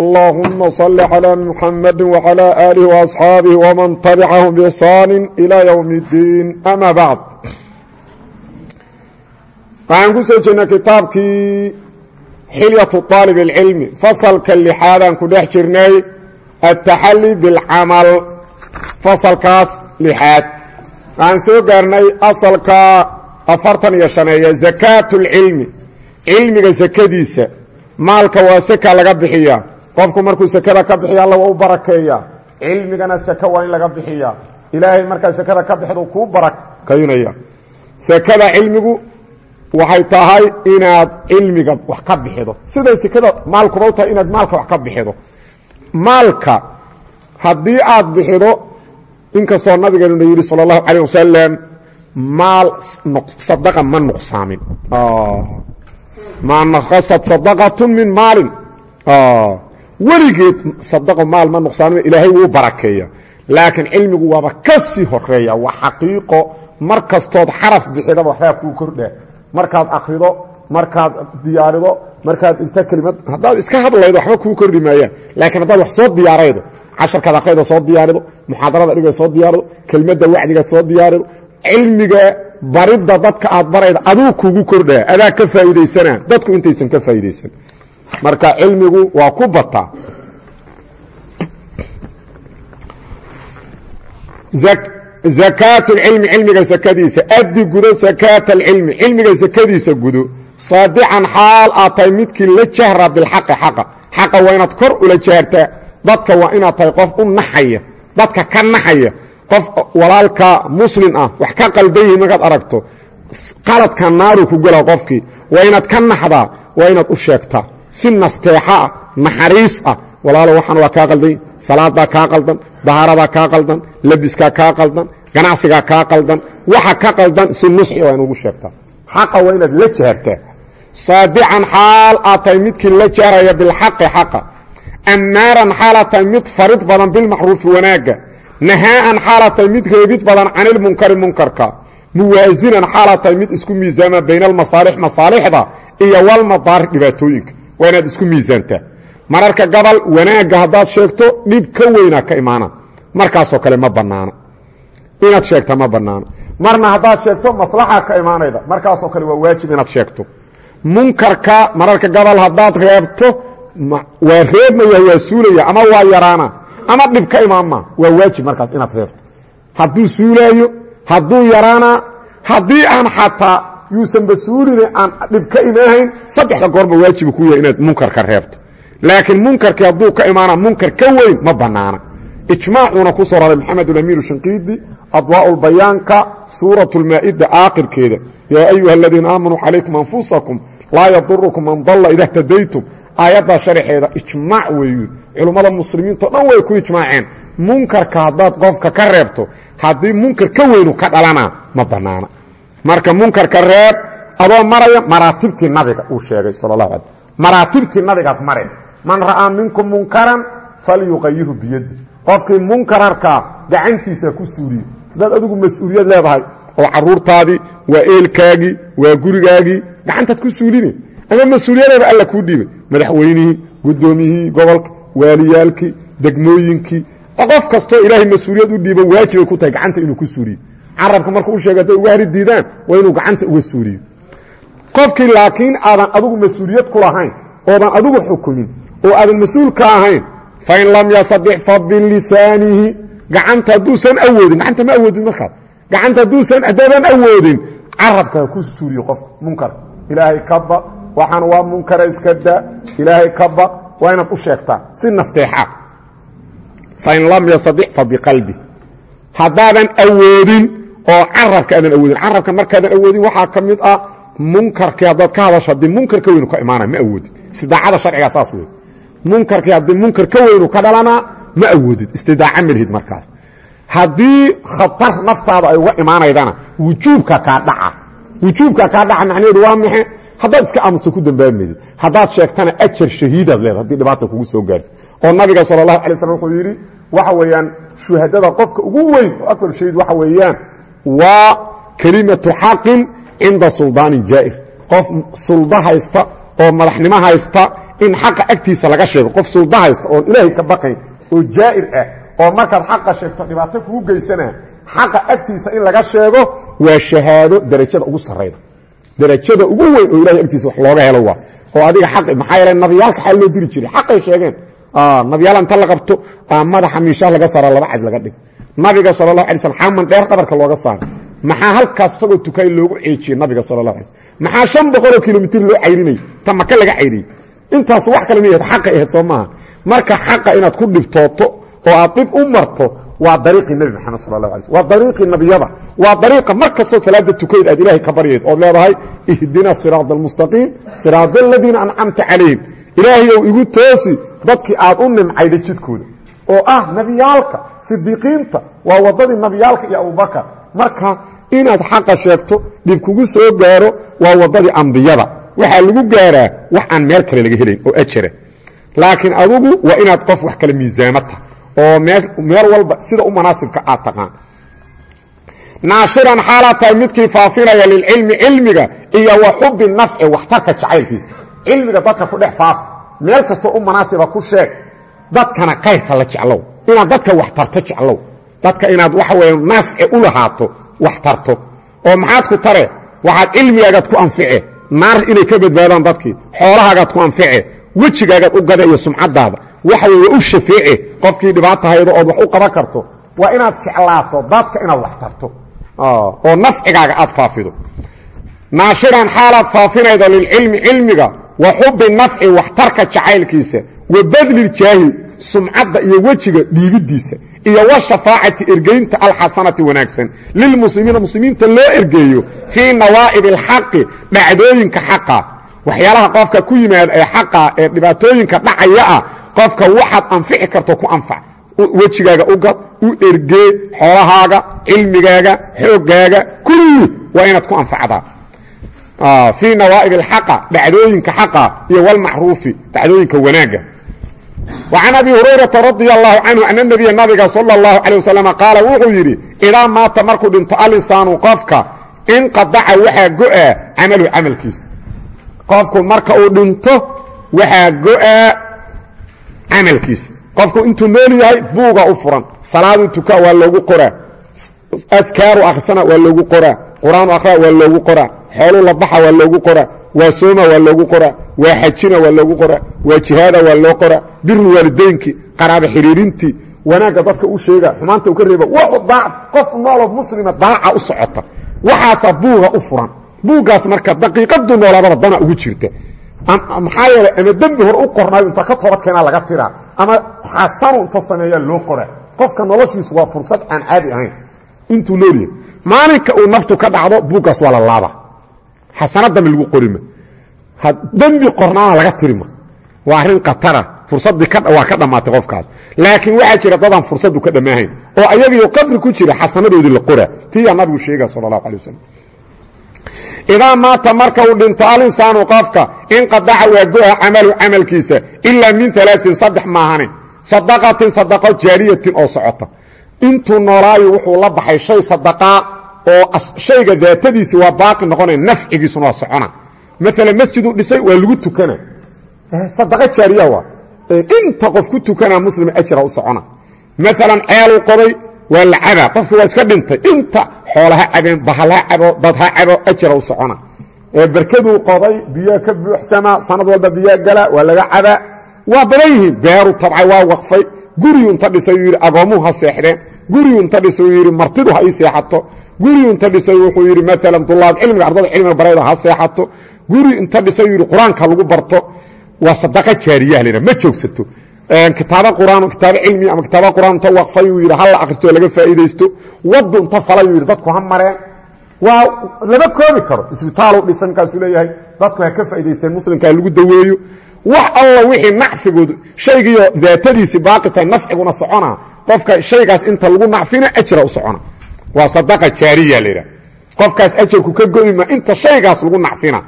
allahuma salli calaa muxamadi wacalaa aalihi waasxaabihi waman tabicahum biixsaani ilaa yowmi iddiin ama bacd waxaan ku soo jirnay kitaabkii xilyatu aalib alcilmi fasalka lixaadaan ku dhex jirnay altaxalli bilcamal fasalkaas lixaad. Waxaan soo gaarnay asalka afartan iyo shaneeya zakaat اlcilmi cilmiga sakadiisa maalka waa seka laga bixiyaa qofku markuu sekada ka bixiya alla waa u barakeeya. Cilmigana seke waa in laga bixiya ilaahay markaa sekada ka bixdu kuu barakaynaya. Sekada cilmigu waxay tahay inaad cilmiga wax ka bixido. Siday sekada maalkuba u tahay inaad maalka wax ka bixido. Maalka haddii aad bixido inkastoo nabigeenuna yidhi sala allahu calayh wasalam maal sadaqa ma nuqsaamin. Maa nakasat sadaqatu min maalin weligeed sadaqo maal ma nuqsaanima ilaahay wuu barakeeya. Laakiin cilmigu waaba ka sii horreeya waa xaqiiqo mar kastood xaraf bixidaba waxbaa kuu kordhaa markaad akrido markaad diyaarido markaad inta kelimad haddaad iska hadlaydo waxba kuu kordhi maayaan. Laakiin haddaad wax soo diyaaraydo casharkaad aqrayda soo diyaarido muxaadarada dhiga soo diyaarido kelmadda wacdigaad soo diyaarido cilmiga baridda dadka aad barayda aduu kugu kordhaa adaa ka faa'iidaysana dadku intaysan ka faa'iidaysan marka cilmigu waa ku bataa zakaat اlcilmi cilmiga sakadiisa addi gudo sakaat alcilmi cilmiga sakadiisa gudo. Saadican xaal aad tahay midkii la jahra bilxaqi xaqa. Xaqa waa inaad kor ula jahartaa dadka waa inaad tahay qof u naxaya. Dadka ka naxaya. Qof walaalka muslim ah wax ka qaldan markaad aragto. Qaladka naaru ku gela qofkii. Waa inaad ka naxdaa. Waa inaad u sheegtaa si nasteexa ah naxariis ah. Walaalo waxaan waa kaa qaldan salaadaa kaa qaldan dahaaradaa kaa qaldan labiskaa kaa qaldan ganacsigaa kaa qaldan. Waxa ka qaldan si nusxi waa inugu sheegtaa. Xaqa waa inaad la jahartaa saadican xaal aad tahay midkii la jahraya bilxaqi xaqa. Ammaaran xaalaad mid farid badan bilmacruufi wanaagga. Nahaa'an xaalaad tahay mid reebid badan canilmunkari munkarka. Muwaasinan xaalaad mid isku miisaama bayna almasaalix masaalixda iyo walmadaari dhibaatooyinka waa inaad isku miisaantaa mararka gabal wanaagga haddaad sheegto dhib ka weynaa ka imaana. Markaasoo kale ma bannaano. Inaad sheegta ma bannaano. Marna haddaad sheegto maslaxa ka imaanayda. Markaasoo kale waa waajib inaad sheegto. Munkarka mararka gabal haddaad reebto waa reebmaya waa suulaya ama waa yaraana ama dhib ka imaanma. Waa waajib markaas inaad reebto. Hadduu suulaayo hadduu yaraana haddii aan xataa yuusanba suuline aan dhib ka imaahayn saddexda goorba waajiba ku yahay inaad munkarka reebto. Laakiin munkarkii hadduu ka imaana munkar ka weyn ma bannaana. Ijmaacuuna ku soo raray maxamed ulamiir shinqiidi adwaa'u suurat lmaa'ida aakhirkeeda. Yaa ayuha aladiina aamanuu calaykum anfusakum laa yadurukum man dalla ida htadaytum aayaddaa sharaxeeda ijmaac weeyu. Culummada muslimiintao dhan way ku ijmaaceen. Munkarka haddaad qofka ka reebto haddii munkar ka weynu ka dhalanaa ma bannaana marka munkarka reeb adoo maraya maraatibtii nabiga uu sheegay sal اlahu maraatibtii nabigaad mare man ra'aa minkum munkaran falyuqayiru biyadi qofkii munkar arkaa gacantiisa ku suuriye haddaad adigu mas'uuliyad leedahay oo caruurtaadii waa eelkaagii waa gurigaagii gacantaad ku suuline ama mas'uuliyadaba alla kuu dhiibay. Madaxweynihii guddoomiyihii gobolka waaliyaalkii degmooyinkii. Qof kastoo ilaahay mas'uuliyad u dhiibo waajibay ku tahay gacanta inuu ku suuriyo carabka markuu u sheega hadday uga hari diidaan inuu gacanta uga suuriyo. Qofkii laakiin aadan adigu mas'uuliyad ku lahayn oodan adigu xukumin oo aadan mas'uul ka ahayn fain lam yastatic fa bilisaanihi. Gacanta hadduusan awoodin gacanta ma awoodin markaas. Gacanta hadduusan haddaadan awoodin carabka ku suuriyo qofka munkar. Ilaahay ka waxaan waa munkara iska daa ilaahay ka baq waa inaad u sheegtaa. Si nasteexa. Fain lam yastatic fa biqalbi. Haddaadan awoodin oo carabka aadan awoodin. Carabka markaadan awoodin waxaa ka mid ah munkarkii haddaad ka hadasho haddii munkar ka weynu ka imaanaya ma awoodid. Istidaacada sharcigaa saas wey munkarkii haddii munkar ka weynu ka dhalanaa ma awoodid. Istidaaca malhid markaas. Haddii khatar naftaada ay uga imaanaydana wujuubka kaa dhaca. Wujuubka kaa dhaca macnaheedu waa maxe haddaad iska aamusta ku dambaamaydi haddaad sheegtana ajar shahiidaad leeda haddii dhibaata kugu soo gaarto. Oo nabiga sal اlahu alay slam wuxuu yidhi waxa weeyaan shuhadada qofka ugu weyn oo akbar shahiid waxa weeyaan waa kelimatu xaqin cinda suldaanin jaa'ir. Qof sulda haysta oo madaxnimo haysta in xaqa agtiisa laga sheego. Qof sulda haysta oon ilaahay ka baqayn oo jaa'ir ah oo markaad xaqa sheegto dhibaato kugu geysanaa xaqa agtiisa in laga sheego waa shahaado derajada ugu sarayda derajada ugu weyn oo ilahay agtiisa wax looga helo waa. Oo adiga xaqi maxaa yeele nabiyaalka xal loo diri jiray. Xaqay sheegeen. Nabiyaal inta la qabto madaxa miishaha laga saara laba cad laga dhig nabiga sal la ala sl dheer qabarka looga saaray maxaa halkaas isagoo tukay loogu ceejiyey nabiga sal la ala maxaa shan boqoloo kilomitr loo cayrinay? Ta maka laga cayriyey intaas wax kale inay xaqa aheed soo maaha. Marka xaqa inaad ku dhibtooto oo aad dhib u marto waa dariiqii nabi maxamed sal la ala waa dariiqii nabiyada. Waa dariiqa mar kastoo salaada tukayd aad ilaahay ka baryayd ood leedahay ihdina siraada almustaqiim siraada aladiina ancamta calayhim ilaahay ou igu toosi dadkii aad u nimcayda jidkooda oo ah nebiyaalka sidiiqiinta waa waddadii nebiyaalka iyo abubakar marka inaad xaqa sheegto dhib kugu soo gaaro waa waddadii ambiyada. Waxaa lagu gaaraa wax aan meel kale laga helayn oo ajara laakiin adugu waa inaad qof wax kale miisaamata oo meel walba sida u manaasibka aad taqaan. Naashiran xaalaa tahay midkii faafinaya lilcilmi cilmiga iyo wa xubi nafci waxtarka jacaylkiisa. Cilmiga dadka ku dhex faafa meel kastoo u manaasiba ku sheeg dadkana kayrka la jeclow inaad dadka wax tarto jeclow. Dadka inaad waxa weya nafci u lahaato wax tarto. Oo maxaad ku tare waxaad cilmigaagaad ku anfice naar inay ka badbaadaan dadkii xoolahaagaad ku anfice wejigaagaad u gada iyo sumcadaada waxa wey waa u shafeece qofkii dhibaata haydo ood wax u qaban karto. Waa inaad jeclaato dadka inaad wax tarto. Oo nafcigaaga aad faafido. Naashiran xaalaad faafinaydo lilcilmi cilmiga wa xubi nafci waxtarka jacaylkiisa wa badliljaahi sumcadda iyo wejiga dhiibidiisa iyo wa shafaacati ergeynta alxasanati wanaagsan. Lilmuslimiina muslimiinta loo ergeeyo fii nawaa'ib alxaqi dhacdooyinka xaqa. Waxyaalaha qofka ku yimaada ee xaqa ee dhibaatooyinka dhacaya ah qofka waxaad anfici karto ku anfac. Wejigaaga u gad u ergee xoolahaaga cilmigaaga xoogaaga kulli waa inaad ku anfacdaa. Fii nawaa'ib alxaqa dhacdooyinka xaqa iyo walmacruufi dhacdooyinka wanaagga وcan abi hurayrata radia allahu canhu ana nebiya nabiga sala اllahu calay wasalam qaala wuxuu yidhi idaa maata markuu dhinto alisaanu qofka inqadaca waxaa go'a camalu camalkiisa qofku marka uu dhinto waxaa go'a camalkiisa qofku intuu nool yahay buuga u furan salaaduu tukaa waa loogu qoraa askaaru akhrisana waa loogu qoraa qur'aanu akhraa waa loogu qoraa xooluu la baxa waa loogu qoraa waa sooma waa loogu qoraa waa xajina waa loogu qoraa waa jihaada waa loo qoraa biru waalidaynkii qaraaba xiriirintii wanaagga dadka u sheega xumaanta u ka reeba daac qof nooloo muslima daaca u socota. Waxaasaa buuga u furan. Buuggaas marka daqiiqaduu noolaadaba dana ugu jirta. Maxaa yeeley ama dembi hor u qornaayo inta ka toobad keenaa laga tiraa ama xasanu inta sameeyaa loo qoraa qofka noloshiisu waa fursad aan caadi ahayn. Intuu noolyahay maalinka uu naftu ka dhacdo buuggaas waa la laaba xasana dambe lagu qorima. Dembi qornaana laga tirima. Waa arrin khatara fursaddii waa ka dhammaatay qofkaas. Laakiin waxaa jira dadaan fursadu ka dhammaahayn oo ayagiio qabri ku jira xasanadoodii la qoraa tiyaa nabigu sheega sala allahu alay wasalam idaa maata marka uu dhinto alinsaanu qofka inqadaca waa go-a camalu camalkiisa ilaa min alaain saddex maahane. Sadaqatin sadaqo jaariyatin oo socota. Intuu noolaayo wuxuu la baxay shay sadaqaa oo shayga daatadiisi waa baaqi noqonaya nafcigiisuna waa socona. Maalan masjiduu dhisay waa lagu tukana. Sadaqo jaariya waa. Inta qof ku tukanaa muslima ajra u socona. Maalan ceeluu waa la cabaa. Waa iska dhintay. Inta xoola ha cabeen bahal ha cabo dad ha cabo ajra u socona. Berkaduu qoday biyaa ka buuxsamaa sanad walba biyaa gala waa laga cabaa. Waa badan yihiin. Beeru tabcay waa waqfay. Guriyuu inta dhisay uu yidhi ha seexdeen guriyuu inta dhisay uu yidhi martidu ha ii guriyuu inta dhisay wuxuu yidhi maalan dulaab cilmiga ardada cilmiga barayda ha seexato. Guri inta dhisay yidhi qur'aanka lagu barto waa sadaqa jaariyaha laydhaha ma joogsato. Kitaabo quraan kitaabo cilmi ama kitaabo quraan inta waqfay uu yidhi halla akhristo laga faa'iidaysto. Waddu inta falay uu yidhi dadku ha mareen. Waa lama koobi karo. Isbitaalu dhisan kaasuu leeyahay dadku ha ka faa'idaysteen muslimkaa lagu daweeyo. Wax alla wixii nacfigoodu shaygiiyo daatadiisii baaqi tahay nafciguna socona qofka shaygaas inta lagu nacfina ajra u socona. Waa sadaqa jaariya laydhaha qofkaas ajarku ka goyma inta shaygaas lagu nacfina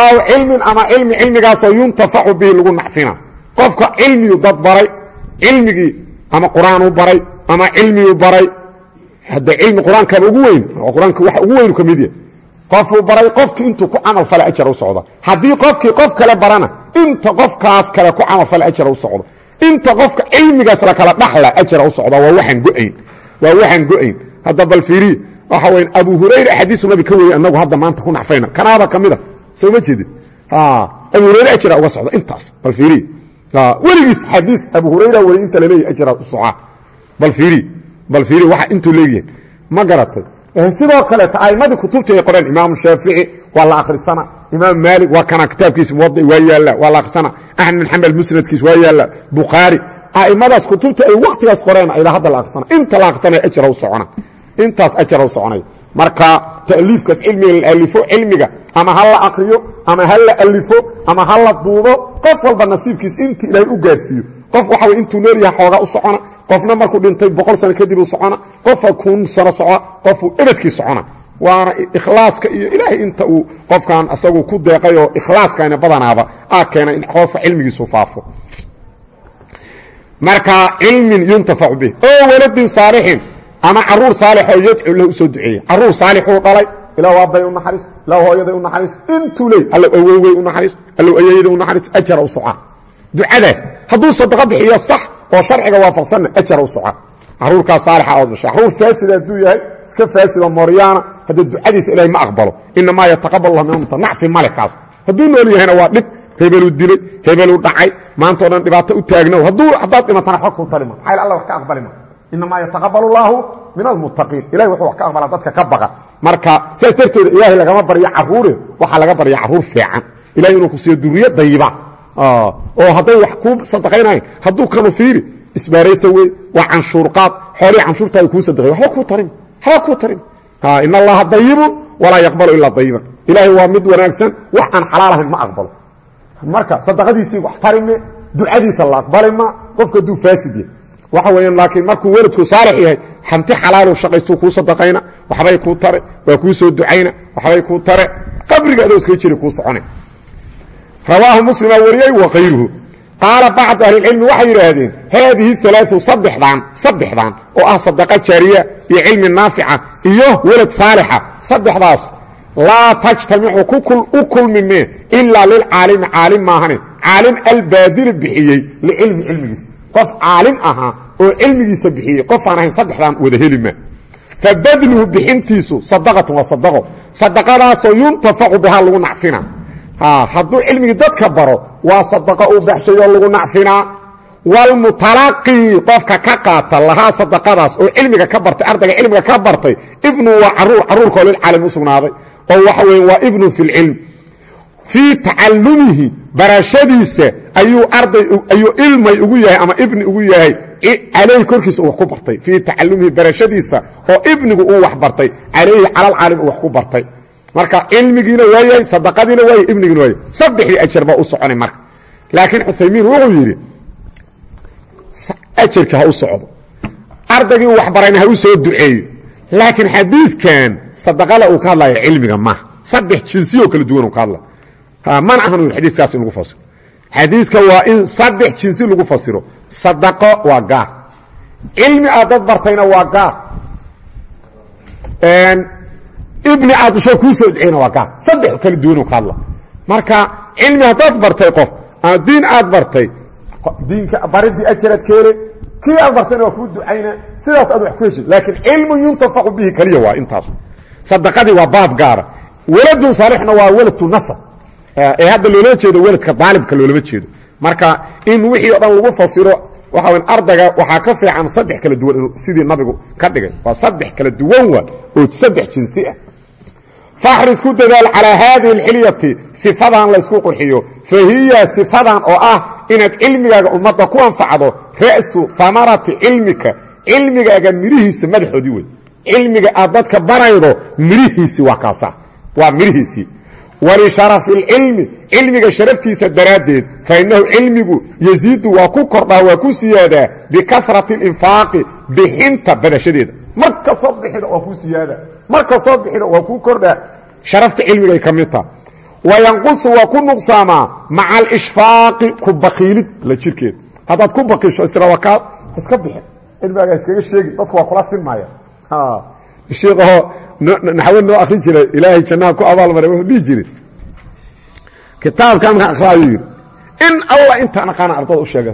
aw cilmin ama cilmi cilmigaasoo yuntafacu bihi lagu nacfina qofka cilmiyu dad baray cilmigii ama qur'aanuu baray ama cilmiyuu baray hadda cilmi qur'aankaba ugu weyn qur'aanka waxa ugu weynu ka mid yahay. Qofuu baray qofkii intuu ku camal fala ajar u socda haddii qofkii qof kale barana inta qofkaas kale ku camal fala ajar u socdo inta qofka cilmigaas la kala dhaxla ajara u socda waa waxaan go'ayn waa waxaan go'ayn. Hadda bal fiiriye waxa weyn abu hurayra axaadiisu nabi ka wariyey annagu hadda maanta ku nacfayna. Kanaaba ka mid a soo ma jeedin. Abu hurayra ajra uga socda intaas bal fiiriye weligiis xadiis abu hurayra wari inta laleeyahy ajra u socaa. Bal fiiriye bal fiiriye waxa intuu leeyahay. Ma garatay. Sidoo kaleeta a'imadii kutubta ay qoreen imaamu shaafici waa la akhrisana imaam maalik waa kana kitaabkiisa muwadi waa yaalla waa la akhrisana axmed bin xambal waa yaalla. Bukhaari a'imadaas kutubta ay wakhtigaas qoreen ilaa hadda la akhrisana inta la akhrisanaya ajra u socona intaas u soconay. Marka ta'liifkaas cilmiga la alifo cilmiga ama ha la akriyo ama ha la alifo ama ha la duubo qof walba nasiibkiis inta ilaahay u gaarsiiyo. Qof waxa way intuu nool yahay xoogaa u socona. Qofna markuu dhintay boqol sano kadib uu socona. Qofa kun sano soco qofuu ebadkii socona waana ikhlaaska iyo ilaahay inta uu qofkan asagu ku deeqay oo ikhlaaskana badanaaba aa keena in qofka cilmigiisu faafo. Marka cilmin yuntafacu bih oo waladin saalixin ama carruur saalixoo yadcu lahu u soo duceeya. Caruur saalixuu dhalay ilaw aabay u naxariis ilaw hooyaday u naxariis intuu leey allow awowgey u naxariis allow ayayday u naxariis ajara u socaa. Ducadaas hadduu sadaqa bixiyo sax oo sharciga waafaqsanna ajara u socaa caruurkaas saalixa ood dhashay. Caruur faasida hadduu yahay iska faasida mooryaana hadda ducadiisa ilaahay ma aqbalo. Inamaa yataqabal allah minhum nacfi male kaas hadduu nool yahayna waa dhib. Hebeluu dilay hebeluu dhacay. Maantao dhan dhibaato u taagnow haddaad dhimatana xog kuu talima maxayl alla wax ka aqbali ma inamaa yataqabal اllahu min almuttaqiin ilahay wuxuu wax ka aqbalaa dadka ka baqa. Marka sidaas darteeda ilaahay lagama baryo caruure. Waxaa laga barya carruur fiican. Ilahay inuu ku siiyo duriyo dayiba oo hadday wax kuu sadaqaynayan hadduu kanu fiiri isbaaraysta wey waa canshuurqaad xoolihii canshuurta ay kuu sadaqay waxba kuu tarin. Waxba kuu tarin. In allaha dayibun walaa yaqbalu ilaa dayiban. Ilaahay waa mid wanaagsan. Wax aan xalaal ahayn ma aqbalo. Marka sadaqadiisii wax tarime ducadiisa la aqbali ma qofka hadduu faasid yahay. Waxa weeyaan laakiin markuu weladku saalix yahay hanti xalaaluu shaqaystuu kuu sadaqayna waxbay kuu tare waa kuu soo ducayna waxbay kuu tare. Qabriga adoo iska jiri kuu socona rawaahu muslimaa wariyey wa kayruhu qaala bacdu ahlicilmi waxay yidhaahdeen haadihi alaau saddexdan saddexdan oo ah sadaqa jaariya iyo cilmi naafica iyo welad saalixa. Saddexdaas laa tajtamicu u kulmi mee ilaa lilcaalimi caalim maahane. Caalim albaadili bixiyey licilmi cilmigiisa. Qof caalim ahaa oo cilmigiisa bixiyey qof aan ahayn saddexdan wada heli ma. Fabadluhu bixintiisu sadaqatun waa sadaqo sadaqadaasoo yuntafacu bihaa lagu nacfina hadduu cilmigii dadka baro waa sadaqo uu baxshayoo lagu nacfinaa wlmutalaqii qofka ka qaata lahaa sadaqadaas oo cilmiga ka bartay ardayga cilmiga ka bartay ibnu waa carruur caruurkoo lilcaalim u sugnaaday. Oo waxa weya waa ibnu fi lcilm fii tacalumihi barashadiisa ayuu arday ayuu ilmay ugu yahay ama ibni ugu yahay calayhi korkiisa wax ku bartay. Fii tacalumihi barashadiisa oo ibnigu uu wax bartay calayhi calalcaalim uu wax ku bartay marka cilmigiina waa yahay sadaqadiina waa yahay ibnigiina waa yahay saddexdii ajar baa u soconay marka. Laakiin cuthaymiin wuxuu yidhi ajarka ha u socdo. Ardaygii uu waxbarayna ha u soo duceeyo. Laakiin xadiidkan sadaqada uu ka hadlaya cilmiga maaha saddex jinsiyoo kala duwan uu ka hadla mana ahan xadiiskaas in lagu fasiro. Xadiiska waa in saddex jinsi lagu fasiro. Sadaqo waa gaar. Cilmi aad dad bartayna waa gaar ibni aad dhasho kuu soo duceyna waa gaar saddex kala duwan uu ka hadla. Marka cilmi haddaad bartay qof diin aad bartay diinka baridii ajaraad keele kii aad bartayna waa kuu ducayna sidaas aad wax ku heshid laakiin cilmu yuntafacu bihi keliya waa intaas. Sadaqadii waa baab gaara weladun saalixna waa weladtu nasab. Ee hadda loolama jeedo weladka daalibka loolama jeedo. Marka in wixii o dhan lagu fasiro waxa weyn ardayga waxaa ka fiican saddex kala duwan sidii nabigu ka dhigay. Waa saddex kala duwan waa oo saddex jinsi ah faxris ku dadaal calaa haadihi alxilyati sifadan laysku qurxiyo. Fa hiya sifadan oo ah inaad cilmigaaga ummadda ku anfacdo ra'su hamarati cilmika. Cilmigaaga mirihiisa madaxoodii wey cilmiga aad dadka baraydo mirihiisii waa kaasa waa mirihiisii walisharafi اlcilmi cilmiga sharaftiisa daraaddeed fainahu cilmigu yaziidu waa ku kordhaa waa ku siyaadaa bikasrati اlinfaaqi bixinta badashadeeda. Mar kastoo ku siyaada mar kastoo bixida waa ku kordhaa. Sharafta cilmigay ka mid taha wayanqusu waa ku nuqsaamaa maca alishfaaqi ku bakiilid la jirkeeda haddaad ku bakiisho kaa iska bixin cilmigaaga iskaga sheegi dadku waa kula sinmaya sheikahoo naxwo noo akrin jiray ilaahay jannaha ku abaalmaray wuxuu dhihi jiray. Kitaabkan markaan akhraayu yidhi in alla intaan aqaana ardada u sheega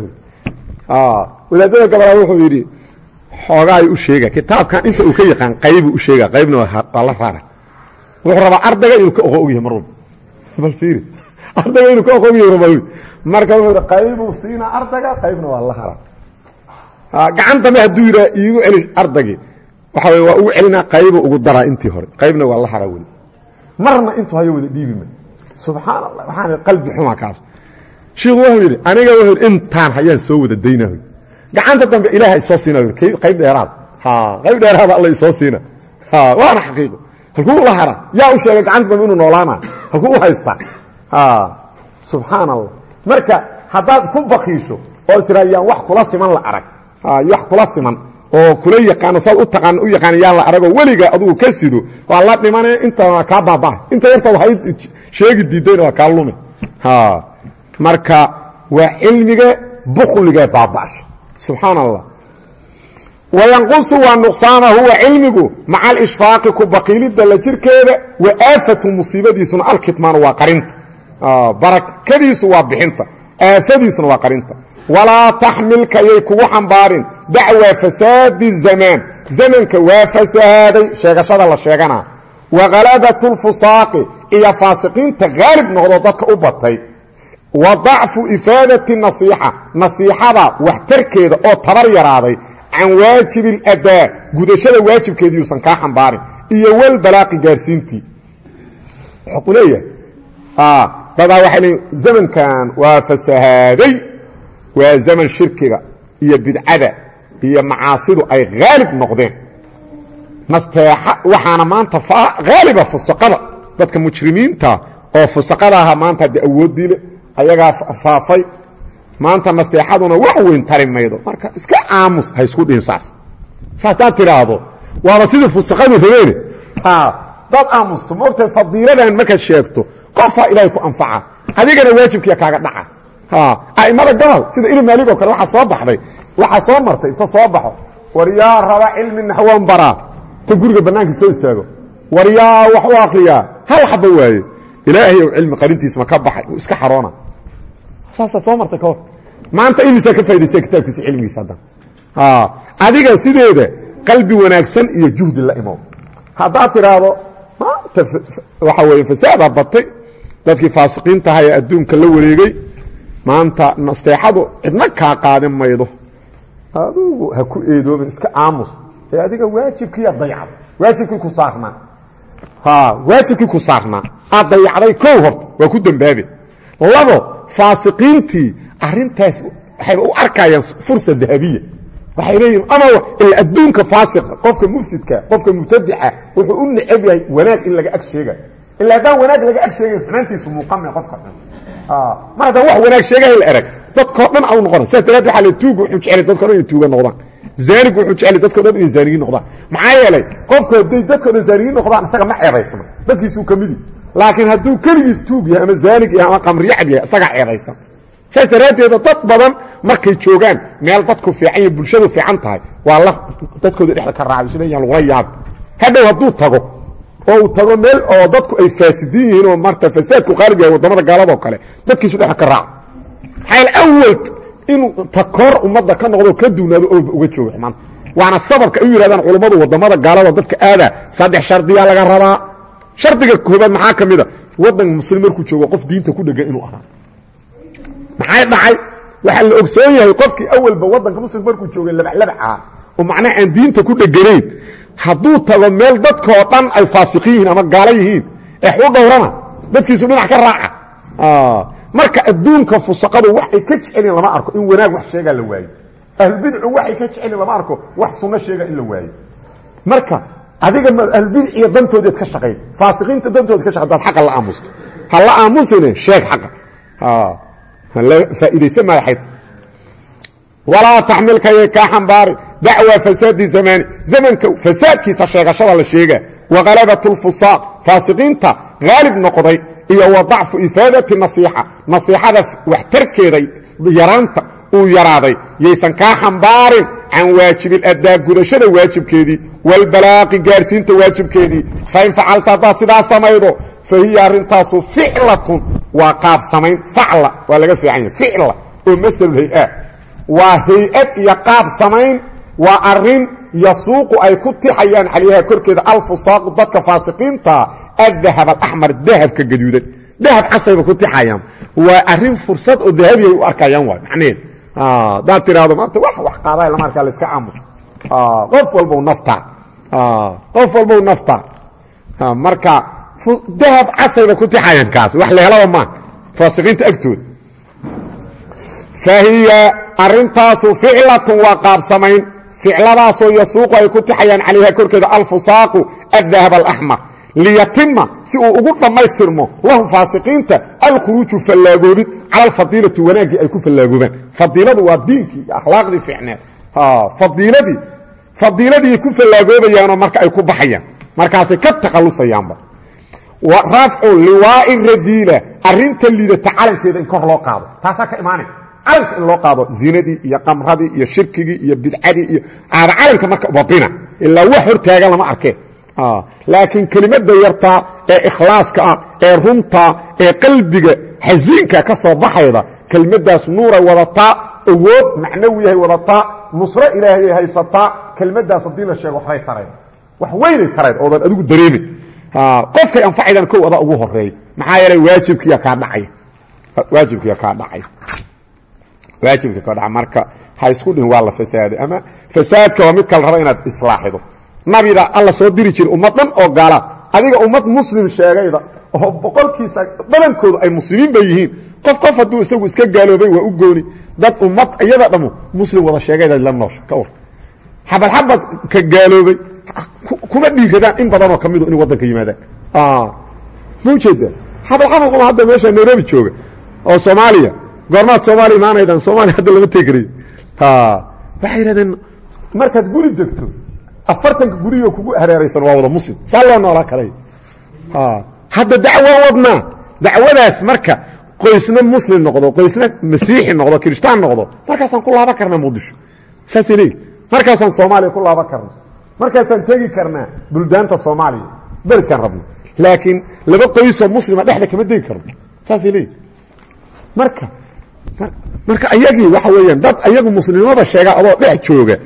wadaadada gabalaa wuxuu yidhi xoogaay u sheega kitaabkan inta uu ka yaqaan qaybuu u sheega qaybna waa la raara wuxuu rabaa ardayga inuu ka oqo og yahay mar bal fiiri. Ardayga inuu ka oqo og yahay rabaa marka wuxuu yidhi qaybuu siina ardayga qaybna waa la hara gacan dambe hadduu yidhaa iigu celi ardaygii waxa wey waa ugu celinaa qaybu ugu daraa intii hore. Qaybna waa la hara weli. Marna intuu hayo wada dhiibi ma. Subxaan waxaan qalbi xuma kaas. Shiiku wuxuu yidhi aniga wuxuu intaan hayaan soo wada daynaa gacanta dambe ilaaha isoo siina qayb dheeraad. Qayb dheeraada alla isoo siina. Waana xaqiiqo. Halkuu la hara yaa u sheegay gacanta dambe inuu noolaana halkuu u haystaa subxaan allah marka haddaad ku bakiisho oo israa yaan wax kula siman la arag. Wax kula siman oo kula yaqaano saad u taqaan u yaqaan yaan la aragoo weliga adugu ka sido waa la dhimane inta waa kaa baabaha inta yarta waxay sheegi diidayna waa kaa lumi. Marka waa cilmiga bukliga baaba'sha subxaan allah wayanqusu waa nuqsaana huwa cilmigu maca alishfaaqi ku baqiilidda la jirkeeda wa aafatu musiibadiisuna alkitmaanu waa qarinta. Barakadiisu waa bixinta. Aafadiisuna waa qarinta. Walaa taxmilka yay kugu xambaarin dacwa fasaadi zamaan. Zamanka waa fasaaday sheegashada la sheeganaa wa khalabatu lfusaaqi iyo faasiqiinta haalib noqdo dadka u batay wa dacfu ifaadati nasiixa. Nasiixada waxtarkeeda oo tabar yaraaday can waajibi aladaa gudashada waajibkeeda yuusan kaa xambaarin. Iyo walbalaaqi gaarsiintii. Wuxuu leeyahay dadaa waxay leeyiin zamankan waa fasahaaday. Waa zaman shirkiga iyo bidcada iyo macaasidu ay haalib noqdeen. Nasteexa waxaana maanta haaliba fusaqada dadka mujrimiinta oo fusaqada aha maanta de awooddiile ayagaa faafay. Maanta nasteexaduna wax weyn tari maydo. Marka iska aamus ha isku dhihin saas. Saas daad tidhaahdo waaba sidii fusaqadu rabeene dad aamusto. Maogtahay fadiiladan markaad sheegto. Qofaa ilaahay ku anfaca. Adigana waajibkiya kaaga dhaca. Aimada gobol sida ili maalig oo kale waxaa soo baxday. Waxaa soo martay inta soo baxo. War raba cilmi naxwan baraa. Ta guriga bannaankii soo istaago. War wax u akriyaa hal xaba waaye? Ilaahay ou cilmi qarintiis ma ka baxay. Iska xaroona saasaa soo martay ka hor. Maanta imisaa ka faa'idaysa kitaabkiisa cilmigiisa haddan adiga sideeda qalbi wanaagsan iyo juhdi la imow haddaad tidhaahdo maanta waxa weeye fasaadaa batay. Dadkii faasiqiintaha ee adduunka la wareegey maanta nasteexadu cidna kaa qaadin maydo. Adugu ha ku eedoobin iska aamus. Ee adiga waajibkiiya dayacday waajibkii ku saarnaa. Waajibkii ku saarnaa. Aad dayacday kow horta waa ku dembaabe labo faasiqiintii arintaas waxayba u arkayaan fursa dahabiya. Waxay leeyihiin ama ila adduunka faasiqa qofka mufsidka qofka mubtadica wuxuu u necab yahay wanaag in laga ag sheegayo. Ila haddaan wanaag laga ag sheegayn xumaantiisu muuqame qofka dhan. Mar haddaan wax wanaag sheegahay la erag dadkao dhan au noqona saas daraad waa la tuuga wuxuu jeclay dadko dhan inay tuuga noqdaan. Zaanigu wuxuu jeclay dadko dhan inay zaanigiin noqdaan. Maxaa yeelay qofku hadday dadko dhan zaanigiin noqdaan isaga ma ceebaysana dadkiisuu ka midi laakiin hadduu keligiis tuug yahay ama zaanig yahay ama qamriyacab yahay isagaa ceebaysan saas daraaddeeda dad badan markay joogaan meel dadku fiican iyo bulshadu fiican tahay waa la dadkooda dhexda ka raacay isleeyahan lagula yaabi hadhow hadduu tago oo uu tago meel oo dadku ay faasidiin yihiin oo marta fasaadku qaalib yahay waddamada gaaladoo kale dadkiisu dhexda ka raaca maxaa awal inuu takoor ummadda ka noqdo ka duunaado olba uga joogo xumaanta waana sababka ay u yidhahdaan culammadu shardiga koobaad maxaa ka mida waddan muslim markuu joogo qof diinta ku dhegan inuu ahaa. Maxay dhacay? Waxaa la ogsoon yahay qofkii awalba waddanka muslimka markuu joogay labaclabac ahaa oo macnaha aan diinta ku dheganayn. Hadduu tago meel dadkoo dhan ay faasiqin yihiin ama gaalo yihiin ex u dhowrana. Dadkiisu dhinac ka raaca. Marka adduunka fusaqadu waxay ka jecelin lama arko in wanaag wax sheegaa la waayo. Ahlubidcu waxay ka jecelin lama arko wax sunno sheega in la waayo. Marka adiga ahlubidciya dantoodeed ka shaqayn. Faasiqiinta dantooda ka shaqayn. Daad xaqa la aamusto. Hala aamusine sheeg xaqa. Faa'iidaysan maayo xayta walaa taxmilkayay kaa xambaari dacwa fasaadi zamani zamanka fasaadkiisa sheegashada la sheega. Wahalabat lfusaaq faasiqiinta haalib noqday iyo wa dacfu ifaadati nasiixa. Nasiixada waxtarkeeda yaraanta uu yaraaday. Yaysan kaa xambaarin can waajibiladaa gudashada waajibkeedii walbalaaqi gaarsiinta waajibkeedii fain facalta haddaad sidaa samaydo fa hiya arrintaasu ficlatun waa qaab samayn facla waa laga fiican yahay ficla oo masdarulhay-a waa hay'ad iyo qaab samayn waa arrin yasuuqu ay ku tixayaan calayha korkeeda alfusaaqu dadka faasiqiinta adahab alaxmar dahabka gaduudan dahab casayba ku tixayaan waa arrin fursad oo dahabi ay u arkayaan waay macnaheed hadaad tiraahdo qof walbow naftaa marka dahab casayba ku tixayaan kaas. Wax lehelaba maa faasiqiinta agtooda fahiya arintaasu ficlatun waa qaab samayn. Ficladaasoo yasuuqu ay ku tixayaan calayha korkeeda. Alfusaaqu adahab alaxmar liyatima si uu ugu dhammaystirmo lahum faasiqiinta alkhuruuju fallaagoobid. Cala alfadiilati wanaaggii ay ku fallaagoobaan. Fadiiladu waa diinkii iyo akhlaaqdii fiicneed fadiiladii fadiiladii ku fallaagoobayaanoo marka ay ku baxayaan. Markaasay ka takhallusayaanba. Rafcu liwaai radiila. Arinta liidata calankeeda in kor loo qaado. Taasaa ka imaanay. Calanka in loo qaado zinadii iyo qamradii iyo shirkigii iyo bidcadii iyo aada calanka marka babina ilaa wax hortaagan lama arkeen laakiin kelimada yartaa ee ikhlaaska ah ee runta ee qalbiga xasiinka ka soo baxayda kelmadaas nuuray wadataa awood macnawiyahay wadataa nusro ilaahayay haysataa kelmadaas haddii la sheego waxbay tarayd wax weynay tarayd oodan adigu dareemin qofkay anfacaydan kow adaa ugu horeey maxaa yeelay waajibkiya kaa dhacay. Waajibkiya kaa dhacay. Waajibka ka dhaca marka ha isku dhihin waa la fasaaday ama fasaadka waa mid kala raba islaaxido. Nabida alla soo diri jira ummad dhan oo gaala. Adiga ummad muslim sheegayda oo boqolkiisa badankoodu ay muslimiin ba yihiin qof qof hadduu isagu iska gaaloobay waa u gooni. Dad ummad iyada dhammu muslim wada sheegayda la noosha ka war xabad xabad ka gaaloobay kuma dhiiradaan in badanoo ka midu inay waddanka yimaadaan. Ma ujeeda xabad xabad kuma hadda meesha nairobi jooga oo soomaaliya goormaad soomaaliya imaanaydaan soomaaliya hadda lama tegarayo waxay yidhahdeen markaad guri degto afartanka gurigoo kugu hareeraysan waa wada muslim. Saa loo noolaa kalay hadda dacwo wadnaa dacwadaas marka qoysna muslim noqdo qoysna masiixi noqdo kiristaan noqdo markaasaan ku laaban karnaa muqdisho saasay leeyihi markaasaan soomaaliya ku laaban karna. Markaasaan tegi karnaa buldaanta soomaaliya beledkaan rabno laakiin laba qoysoo muslima dhexda kama degi karno. Saasay leeyihi marka marka ayagii waxa weeyaan dad ayagu muslimnimada sheega adoo dhex jooga.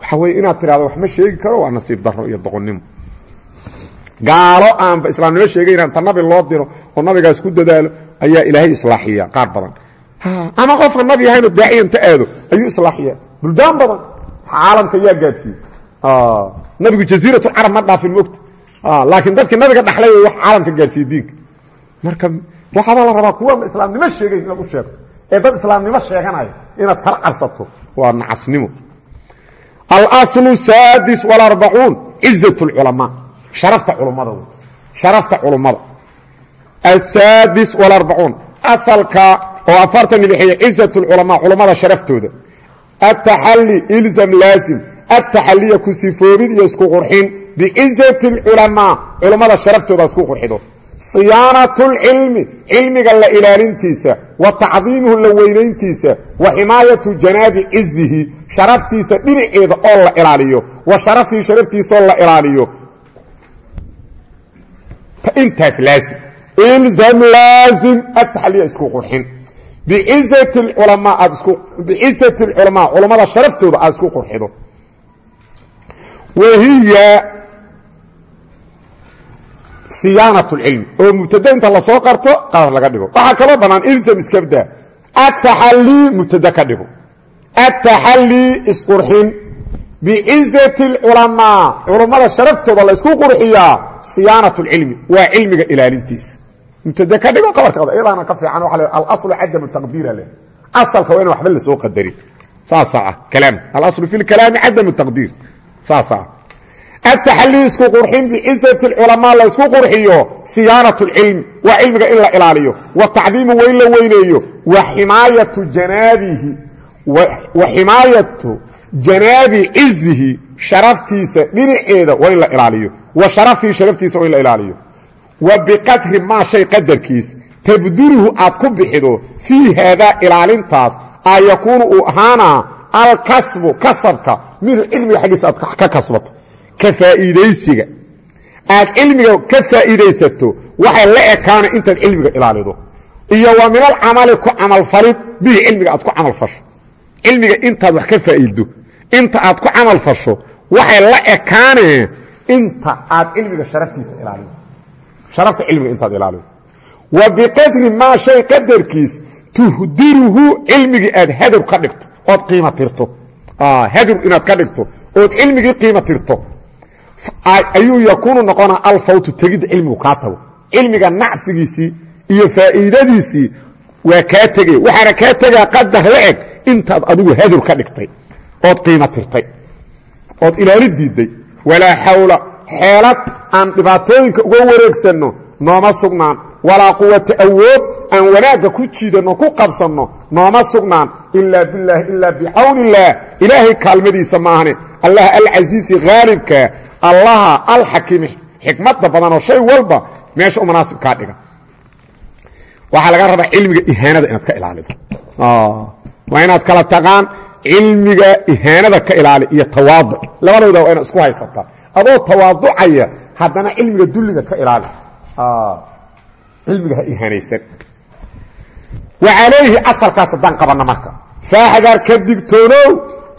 Waxa weye inaad tirahdo wax ma sheegi karo waa nasiib daro iyo doqonnimo gaalo aanba islaamnimo sheegay inaan ta nabi loo diro oo nabigaas ku dadaalo ayaa ilaahay islaaxiya qaar badan. Ama qofka nabi ahayno daaciyanta aado ayuu islaaxiya buldaan badan caalamka yaa gaarsiiyey nabigu jaziiratulcarab ma dhaafin mogta laakiin dadkii nabiga dhaxlay wax caalamka gaarsiiye diinka. Marka waxaabaa la rabaa kuwa islaamnimo sheegayn inaad u sheegto. Ee dad islaamnimo sheeganaya inaad kala waa nacasnimo. Alaslu saadis walarbacuun cizat lculamaa harafta culmmada sharafta culummada asaadis walaarbacuun asalka oo afartan dhibxeeya cizat lculamaa culummada sharaftooda ataxalli ilzam laasim. Ataxalliya ku sifoobid iyo isku qurxin. Bicizati alculamaa culummada sharaftooda isku qurxido. Siyaanat lcilmi cilmiga la ilaalintiisa. Wa tacdiimuhu la weynayntiisa. Wa ximaayatu janaabi cizihi sharaftiisa dhinaceeda oo la ilaaliyo. Wa sharafii sharaftiisaoo la ilaaliyo intaas laazim. Ilzam laazim ataxaliya isku qurxin. Bicizati culamaa aad isku bicizati alculamaa culammada sharaftooda aad isku qurxido. Wahiya siyaanat اlcilmi oo mubtada inta la soo qarto qarar laga dhigo. Waxaa kaloo bannaan ilzam iskabdaa ataxalii mubtada ka dhigo. Ataxalii isqurxin biizati lculamaa culammada sharaftooda laysku qurxiyaa siyaanat lcilmi waa cilmiga ilaalintiisa. Mubtade ka dhigo qabarkooda iyadaana ka fiican waa l alaslu cadamu taqdiira leh. Asalka waa ina waxba la soo qadarin. Saasaa ah kalaamka alaslu fi lkalaami cadamu taqdiir. Saasaa ah ataxallii isku qurxin bicizati culamaa laysku qurxiyo siyaanatu lcilmi waa cilmiga in la ilaaliyo. Wa tacdiimu wain la weyneeyo. Wa imaayatu janaabihi. Wa ximaayatu janaabi cizihi sharaftiisa dhinaceeda waa in la ilaaliyo. Wa sharafihi sharaftiisa waa in la ilaaliyo. Wa biqadri maa shay qadarkiis tabduruhu aad ku bixido fii haadaa ilaalintaas a yakuunu uu ahaanaa alkasbu kasabka minhu cilmiga xaggiisa aad ka kasbato. Ka faa'iidaysiga. Aad cilmiga ka faa'iidaysato waxay la ekaana intaad cilmiga ilaalido. Iyo wa min alcamali ku camalfalid bihi cilmiga aad ku camalfasho cilmiga intaad wax ka faa'iiddo inta aad ku camal fasho waxay la ekaaneen inta aad cilmiga sharaftiisa ilaalido sharafta cilmiga intaad ilaalido wa biqadri maa shay qadarkiis tuhdiruhu cilmigii aad hadur ka dhigto ood qiima tirto. Hadur inaad ka dhigto ood cilmigii qiima tirto. Ayuu yakuunu noqonaa alfawtu tegidda cilmigu kaa tago. Cilmiga nacfigiisii iyo faa'iidadiisii waa kaa tegey. Waxaana kaa tegaa qadar la eg intaad adigu hadur ka dhigtay ood qiima tirtay ood ilaali diidday walaa xawla xeelad aan dhibaatooyinka uga wareegsanno nooma sugnaan. Walaa quwata awood aan wanaagga ku jiidanno ku qabsanno nooma sugnaan. Ilaa bilaahi ilaa bicawni illaah ilaahay kaalmadiisa maahane allah alcasiisi haalibka allaha alxakiimi xikmadda badanoo shay walba meesha u manaasib kaa dhiga. Waxaa laga rabaa cilmiga ihaanada inaad ka ilaalido. Waa inaad kala taqaan cilmiga ihaanada ka ilaali iyo tawaaduc labadooda waa inaad isku haysataa adoo tawaaducaya haddana cilmiga dulliga ka ilaali. Cilmiga ha ihaanaysan. Wa calayhi asalkaas haddaan qabanna marka. Faaxdaar ka digtoonow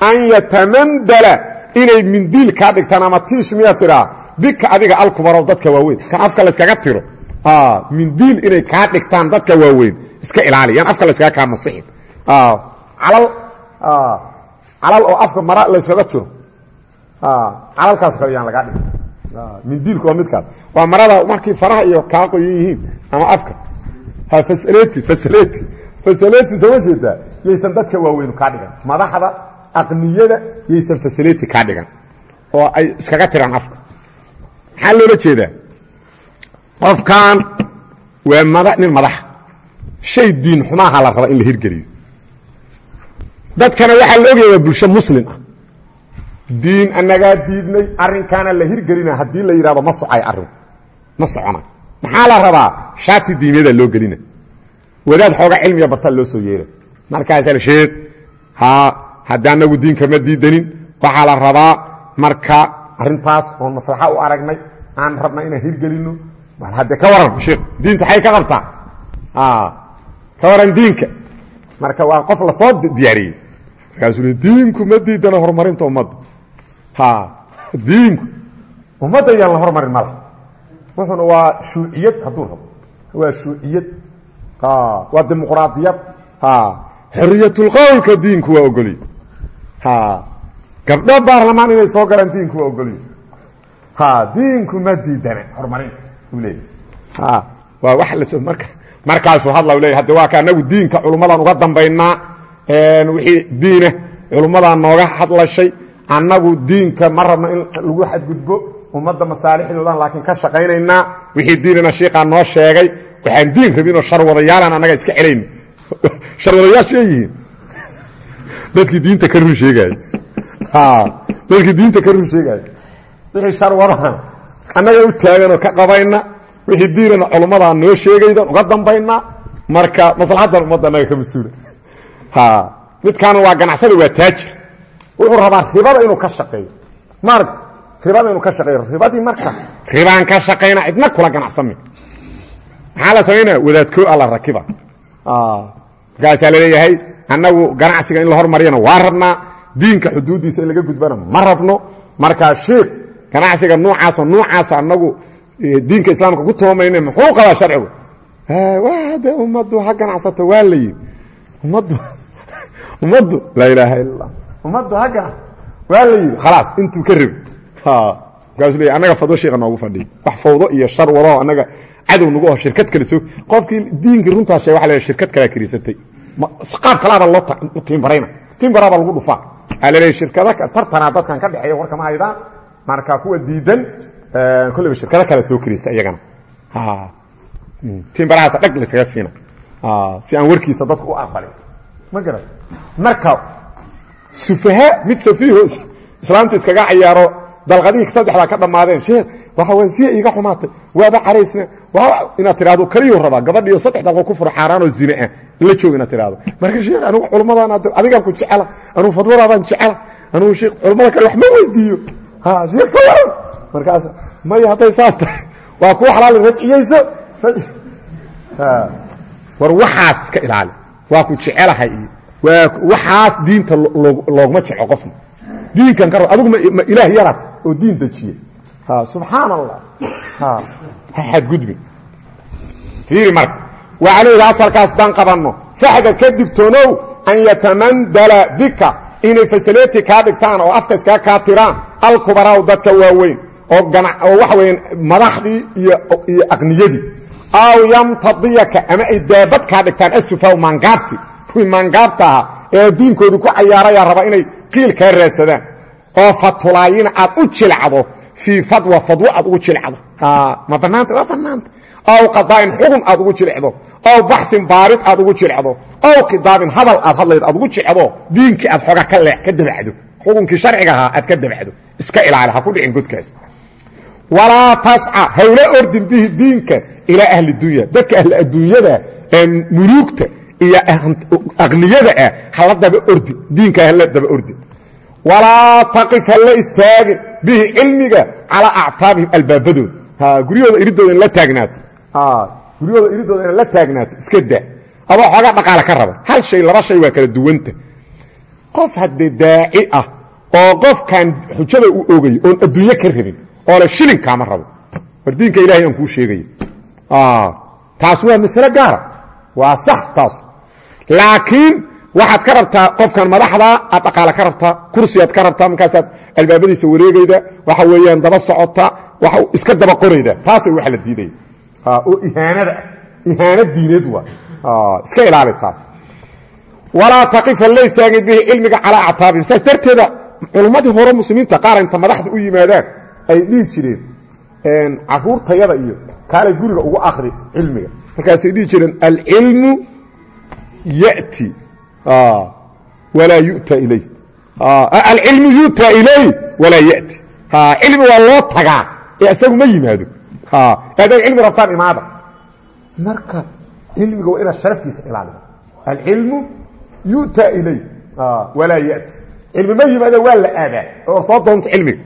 an yatamandala inay mindiil kaa dhigtaan ama tiish miyaa tiraa? Bika adiga alkubarow dadka waaweyn. Kan afka layskaga tiro? Mindiil inay kaa dhigtaan dadka waaweyn. Iska ilaali yaan afka layskaga kaa masixin calal calal oo afka mara layskaga tiro calalkaas kale yaan lagaa dhigin. Mindiilku waa midkaas. Waa marada markii faraha iyo kaa qoyan yihiin ama afka. Fasleti fasleti fasleti sooma jeedaa yaysan dadka waaweynu kaa dhigan. Madaxda aqniyada yaysan fasleti kaa dhigan. Oo ay iskaga tiraan afka. Maxaa loola jeedaa? Qofkan waa mada nin madaxa. Shay diin xumaaha la raba in la hirgeliyo dadkana waxaa la ogaya waa bulsho muslim ah. Diin anagaa diidnay arrinkaana la hirgelina haddii la yidhahdo ma socay arrinku ma socona. Maxaa la rabaa? Shaati diimeeda loo gelina. Wadaad xooga cilmiga bartaa loo soo yeera markaasaa sheed ha hadda anagu diinka ma diidanin waxaa la rabaa marka arrintaas oon maslaxa u aragnay aan rabna inaan hirgelino hadde ka waran sheekh diinta xay ka qabtaa. Ka waran diinka. Marka waa qof la soo diyaariyey markaasuu diinku ma diidana horumarinta ummadda diinku. Ummadda yaan la hormarin mada wuxuuna waa shuuciyad hadduu rabo. Waa shuuciyad. Waa dimuqraadiyad. Xoriyatulqowlka diinku waa ogoliy gabdho baarlamaan inay soo galaan diinku waa ogoliy diinku ma diidana horumarinta uu leeya waa wax las marka markaasuu hadla leya hadde waa ka anagu diinka culummadaan uga dambaynaa wixii diina culummadaan nooga hadlashay. Annagu diinka ma rabno in lagu xadgudbo ummadda masaalixdoodan laakiin ka shaqaynaynaa. Wixii diinana shiikaa noo sheegay. Waxaan diin rabinoo sharwadayaalaan annaga iska celayno sharwadayaashu yihiin. Dadkii diinta ka run sheegaay dadkii diinta ka run sheegaay wixii sharwadaha annaga u taaganoo ka qabayna wixii diinana culummadaan noo sheegaydan uga dambaynaa marka maslaxaddan ummadda annaga ka mas'uula midkaana waa ganacsada waa taajir. Wuxuu rabaa ribada inuu ka shaqeeyo. Maaragta ribada inuu ka shaqeeyo ribadii marka ribaan ka shaqayna cidna kula ganacsami. Maxaa la samaynaya wadaadkoo alla rakiba. Markaasaa la leeyahay annagu ganacsiga in la hormariyana waa rabnaa diinka xuduuddiisa in laga gudbana ma rabno. Markaa shiik ganacsiga noocaasoo noocaasa annagu diinka islaamka ku toomayna muxuu qabaa sharcigu? De ummaddu ha ganacsato waa la yidhi. Ummaddu ummaddu laa ilaaha illa allah ummaddu ha gana waa la yidhi khalaas intuu ka rib markaasuu leey annaga fadwo shiika noogu fadhiya wax fawdo iyo shar wadoo annaga cadow nagu oo shirkad kale soo. Qofkii diinkii runtaa sheeg waa la shirkad kalea kiriisatay qaab kalaaba loo tiimbarayna tiimbaraabaa lagu dhufaa. Waxaa la leeyahy shirkada tartanaa dadkan ka dhexeeya warkama haydaan. Marka kuwa diidan kolleyba shirkado kale soo kiriista iyagana. Timbarahaasa dhag layskaga siina. Si aan warkiisa dadku u aqbalin ma garan. Marka sufaha mid safiiho islaamta iskaga cayaaro dalqadihii saddexdaa ka dhammaadeen sheekh waxa way siya iiga xumaatay waaba caraysna inaad tidhahdo kaliyuu rabaa gabadhiyo saddex dalqo ku furo xaaraanoo zine ah la joog inaad tidhahdo marka sheekh anugu culummadaan adigaan ku jecela anugu fadwadaadaan jecela anugu sheekh culummada kale wax ma weydiiyo. Ha sheekh ka waran markaas maya hadday saas tahay waa kuwa xalaal rajciyeyso. War waxaas iska ilaali waa ku jecelahay. Iyo waxaas diinta looguma jeclo qofna. Diinkan ka adigu ma ilaah yaraad oo diin dejiye. Subxaan allah ha xadgudbin fiiri marka waa calayhi asalkaas daan qabanno faxda ka digtoonow an yatamandala bika inay fasaleeti kaa dhigtaan oo afka iskaa kaa tiraan alkubaraaw dadka waaweyn oo waxa weya madaxdii iyo aqniyadii aw yamtadiyaka ama ay daabad kaa dhigtaan asufaw maangaabti kuwii maangaabta ahaa ee diinkoodu ku cayaarayaa raba inay qiil kaa raadsadaan. Oo fatulaayina aad u jilcdo fii fadwa fadwo aad ugu jilcdo ma bannaanta waa bannaanta. Aw qadaa'in xugun aad ugu jilcdo aw baxin baarid aad ugu jilcdo aw khidaabin hadal aad hadlayd aad ugu jilcdo diinkii aad xooga ka leex ka dabacdo. Xukunkii sharciga ahaa aad ka dabacdo. Iska ilaali ha ku walaa tasca hawla ordin bihi diinka ilaa ahli dunya. Dadka ahli adduunyada muluugta iyo aqniyada ah hala daba ordin diinka hala daba ordin walaa taqif hala istaagin bihi cilmiga calaa actaabihim albaabadooda guryahooda iridooda in la taagnaato guryahooda iridooda ina la taagnaato iska daa. Adoo xoogaa dhaqaale ka raba. Hal shay laba shay waa kala duwanta. Qof haddee daaci ah oo qofkan xujada u ogayo oon adduunyo ka rabin oo le shilin kaama rabo. War diinka ilahay aan kuu sheegaya taas waa masale gaara. Waa sax taas. Laakiin waxaad ka rabtaa qofkan madaxda aad dhaqaale ka rabtaa kursigaad ka rabtaa markaasaad albaabadiisa wareegayda waxa weeyaan daba socota waa iska daba qorayda taas waxa la diidaya oo ihaanada ihaano diineed waa. Iska ilaali taas walaa taqifa la istaagin bihi cilmiga calaa actaabihim. Saas darteeda culummadii hore muslimiinta qaar inta madaxda u yimaadaan ay dhihi jireen caruurtayada iyo kaalay guriga ugu akri cilmiga. Markaasay dhihi jireen alcilmu yati walaa yuta ilay. Alcilmu yuta ilay walaa yati. Cilmi waa loo tagaa ee isagu ma yimaado. Haddaad cilmi rabtaan imaada. Marka cilmiga waa inaad sharaftiisa ilaalida alcilmu yuta ilay walaa yati. Cilmi ma yimaado waa la oo soo doonta cilmiga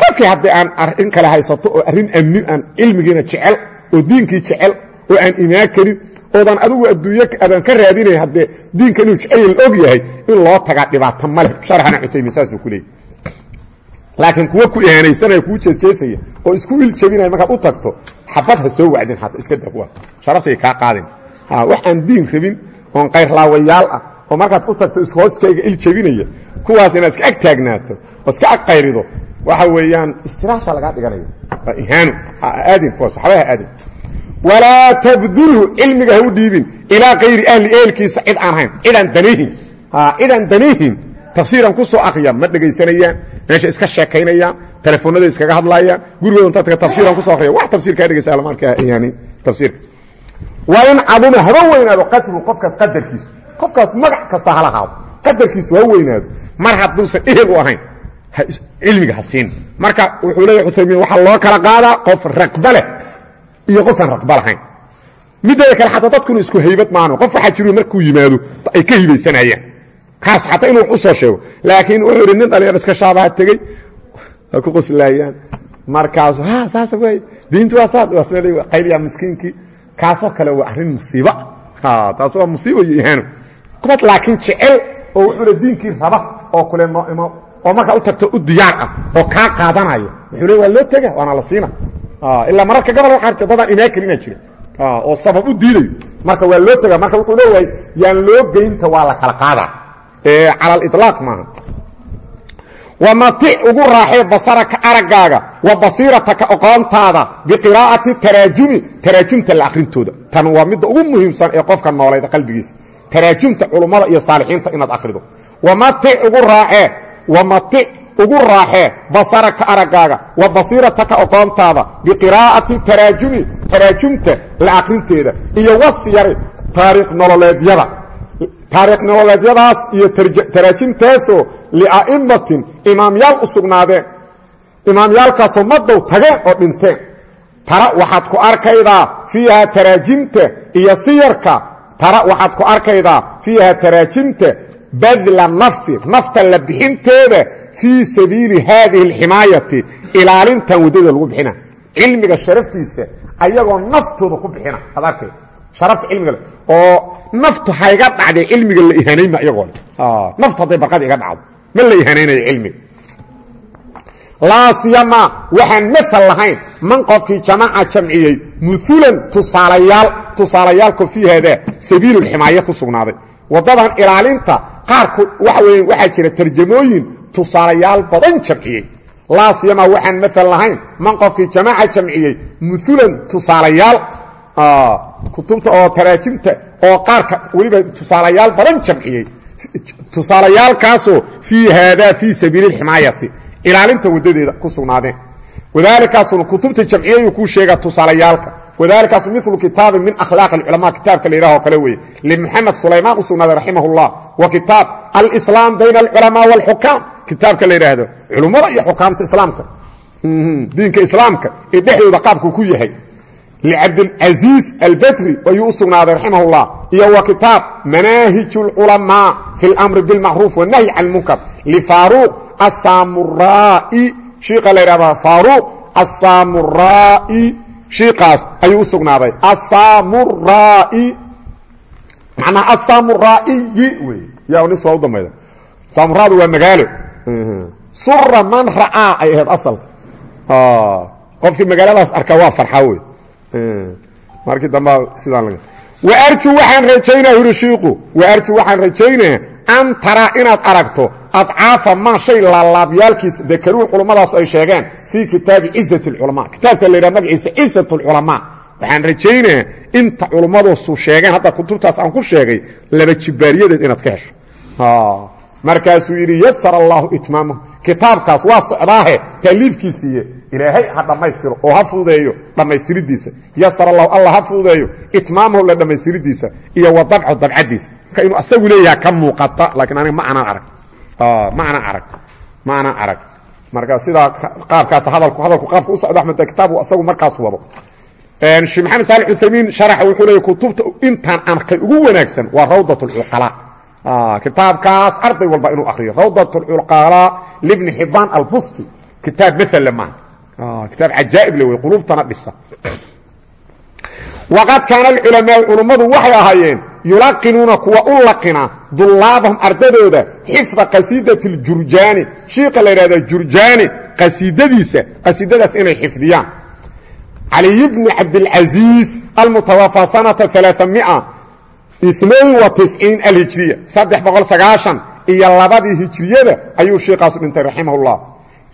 qofkii haddii aan arrin kale haysato oo arrin amni aan cilmigiina jecel oo diinkii jecel oo aan imaan karin oodan adigu adduunyo adan ka raadinay haddee diinka inuu jecel og yahay in loo tagaa dhibaato male sharxana cusaymin saasuu ku leeyay laakiin kuwa ku ihaanaysanaya kuu jeesjeesaya oo isku il jabinaya markaad u tagto xabad ha soo wacdin xataa iska da kuwaas kaa qaadin. Wax aan diin rabin oon kayrlaawayaal ah oo markaad u tagto ishooskayga il jabinaya kuwaas inaad iska ag taagnaato oo iska ag qayrido waxa weeyaan istiraasha lagaa dhiganaya waa ihaano aadin kuwaas waxba ha aadin. Walaa tabdulhu cilmiga ha u dhiibin ilaa kayri ahli ehelkiisa cid aan hayn cidaan danihin cidaan danihin tafsiiran ku soo akriya ma dhegaysanayaan meesha iska sheekaynayaan telefoonada iskaga hadlayaan gurigooda inta taga tafsiiran ku soo akriya wax tafsiir kaa dhegaysa lama arkaa yani tafsiirka waa in caduma haba weynaado qadru qofkaas qadarkiisu qofkaas magac kasta hala haado qadarkiisu ha weynaado. Mar hadduusan ehel u ahayn cilmiga ha siin. Marka wuxuu leeya uaymiin waxaa loo kala qaadaa qof raqba leh iyo qofaan raqba lahayn. Mideeda kale xataa dadkuna isku haybad maano. Qof waxaa jiru markuu yimaado ay ka hibaysanayaan. Kaas xataa inuu wax u soo sheego. Laakiin wuxuu idhi nin dhalinyar iska shaabaha tegey. Waa ku qoslaayaan markaasu ha saasa waay diintu waa saas. Le qayliyaa miskiinkii kaasoo kale waa arrin musiiba. Taas waa musiiba iyo ihaano. Dad laakiin jecel oo wuxuu le diinkii raba oo kule noo imo oo markaa u tagto u diyaar ah oo kaa qaadanaya wuxuu le waa loo tega waana la siina ilaa mararka gobol waa arka dadaan imaan karinaa jira oo sabab u diidayo marka waa loo tega marka wuxuu leeyahay yaan loo geynta waa la kala qaadaa ee cala aliطlaaq maaha. Wamatic ugu raaxee basaraka araggaaga wa basiirataka oqoontaada biqiraa'ati taraajumi taraajumta la akhrintooda. Tan waa midda ugu muhiimsan ee qofka noolayda qalbigiisa. Taraajumta culummada iyo saalixiinta inaad akhrido. Wamatic ugu raacee wamatic ugu raaxee basaraka araggaaga wa basiirataka oqoontaada biqiraa'ati taraajumi taraajumta la akhrinteeda iyo wasiyari taariikh nololeedyada. Taariikh nololeedyadaas iyo taraajimtaasoo lia'immatin imaamyaal u sugnaadeen. Imaamyaalkaasoo madow tageen oo dhinteen. Tara waxaad ku arkaydaa fiiha taraajimta iyo siyarka. Tara waxaad ku arkaydaa fiiha taraajimta badla nafsi nafta la bixinteeda fii sabiili haadihi alximaayati ilaalintan waddada lagu bixina. Cilmiga sharaftiisa ayagoo naftooda ku bixina. Ad arkay sharafta cilmiga oo naftu hayga dhacday cilmiga la ihanayma iyagoo naftu hadday barqada iga dhacdo ma la ihanaynayo cilmiga laa siyama waxaan maal lahayn man qofkii jamaca jamciyey mulan tusaalayaal tusaalayaalko fii haada sabiilulximaaye ku sugnaaday. Waddadan ilaalinta qaarku waxa weya waxaa jira tarjamooyin tusaalayaal badan jamciyey. Laa siyama waxaan lahayn man qofkii jamaca jamciyey mulan tusaalayaal kutubta oo taraajimta oo qaarka weliba tusaalayaal badan jamciyey. Tusaalayaalkaasoo fii haada fii sabiili lximaayati ilaalinta wadadeeda ku sugnaadeen. Wadaalikaasuna kutubta jamciyayuu kuu sheegaa tusaalayaalka wadaalikaasu milu kitaabin min akhlaaq اlculamaa kitaabka la yidhaho kale weeye limuxamed sulaymaan u sugnaaday raximah اllah wa kitaab alislaam bayna alculamaa wاlxukaam kitaabka la yidhaahdo culummada iyo xukaamta islaamka diinka islaamka ee dhexdooda qaabku ku yahay licabdilcaziiz albedri ayuu u sugnaaday raximah اllah iyo wa kitaab manaahij اlculamaa fi اlamri biاlmacruuf wالnahyi can اlmunkar lifaaruuq asamuraa'i shiiqa la yidhahdaa faaruuq asamuraa'i shiiqaas ayuu u sugnaaday. Asamuraa'i macnaha asamuraa'iyi wey yaa nis waa u dambayda. Samuraadu waa magaalo. Sura man ra'aa ay ahayd asalka. Qofkii magaaladaas arkaa waa farxa wey markii damba sidaan laga waarju waxaan rajaynaa yuri shiiqu. Waarju waxaan rajaynaa an taraa inaad aragto adcaafa maa shay laalaabyaalkiisa dakaruu culummadaas ay sheegeen fii kitaabi cizat اlculamaa kitaabka la yidhaha magaciisa cizat اlculamaa waxaan rajaynaa inta culummadoosu sheegeen hadda kutubtaas aan ku sheegay laba jibaariyadeed inaad ka hesho. Markaasuu yidhi yasar allaahu itmaamahu. Kitaabkaas waa socdaahe taaliifkiisiiye ilaahay ha dhammaystiro oo ha fududeeyo dhammaystiridiisa. Yasar allahu alla ha fududeeyo itmaamahu la dhammaystiridiisa iyo wa dabco dabcadiisa marka inuu asagu leeyaha ka muuqata laakiin aniga ma aanaan arag ma aanan arag. Ma aanan arag. Marka sidaa qaabkaas hadalku hadalku qaabka u socdo axmed kitaabku asagu markaas wado. Maxamed saali uthaymiin sharaxa wuxuu leeyahy kutubta intaan arkay ugu wanaagsan waa rawdat اlcuqalaa kitaabkaas arday walba inuu akriyo rawdat اlcuqalaa libni xibaan albusti. Kitaab maala maaha kitaab cajaa'ib le wey qulubtana dhisa waqad kaana alculamaau culummadu waxay ahaayeen yulaqinuuna kuwa u laqina dullaabahum ardadooda xifda qasiidati اljurjaani shiika la yidhahda jurjaani qasiidadiisa qasiidadaas inay xifdiyaan. Caliy bni cabdilcaziiz almutawafaa sanata alhijriya. Iyo labadii hijriyada ayuu shiikaasu dhintay raximah اllah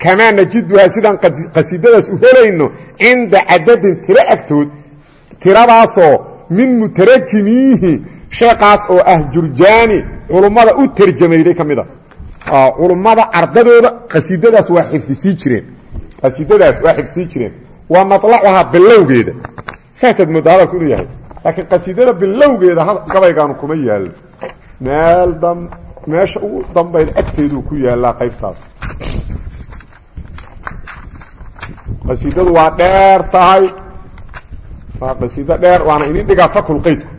kamaa najiduhaa sidaan qasiidadaas u helayno cinda cadadin tiro agtood tiradaasoo min mutarajimiihi sheekaas oo ah jurjaani culummada u tarjamayday ka mida culummada ardadooda qasiidadaas waa xifdisii jireen. Qasiidadaas waa xifdisii jireen. Waa malacuhaa bilowgeeda saasaad moodaa hadalku inuu yahay. Laakiin qasiidada bilowgeeda gabaygaanu kuma yaallo meel meesha ugu dambayd agteeduu ku yaallaa qaybtaas. Qasiidadu waa dheer tahay qasiido dheer waana idin dhigaa fakulqaydku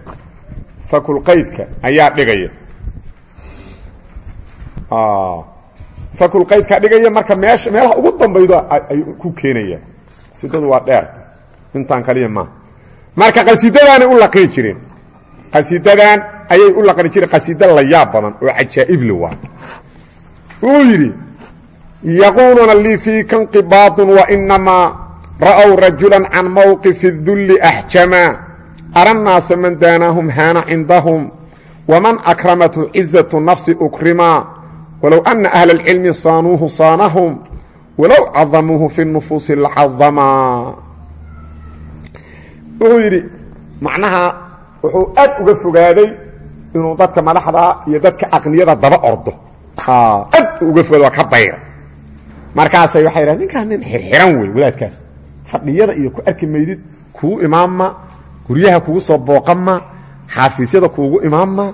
fakulqaydka ayaa dhigaya. Fakulqaydka dhigaya marka meesha meelaha ugu dambaydo ay ku keenayaan. Qasiidadu waa dheerta intaan kaliya maaha marka qasiidadaanay u laqini jireen. Qasiidadan ayay u laqini jireen. Qasiido la yaab badan oo cajaa'ibli waa. Wuu yidhi yaquuluuna lii fiika nqibaadun wainamaa ra'ow rajulan can mowqifi dulli axjamaa arannaasa man daanaahum haana cindahum waman akramathu cizatu nafsi ukrimaa walow anna ahla alcilmi saanuuhu saanahum walow cadamuuhu fi nufuusi lacadamaa wuxuu yidhi macnaha wuxuu aad uga fogaaday inuu dadka madaxda iyo dadka aqniyada daba ordo. Aad uga fogaaday waa ka bayra markaasay waxay dhahen ninkaa nin xirxiran wey wadaadkaas fadhiyada iyo ku arki maydid kugu imaamma guryaha kugu soo booqama xaafiisyada kuugu imaamma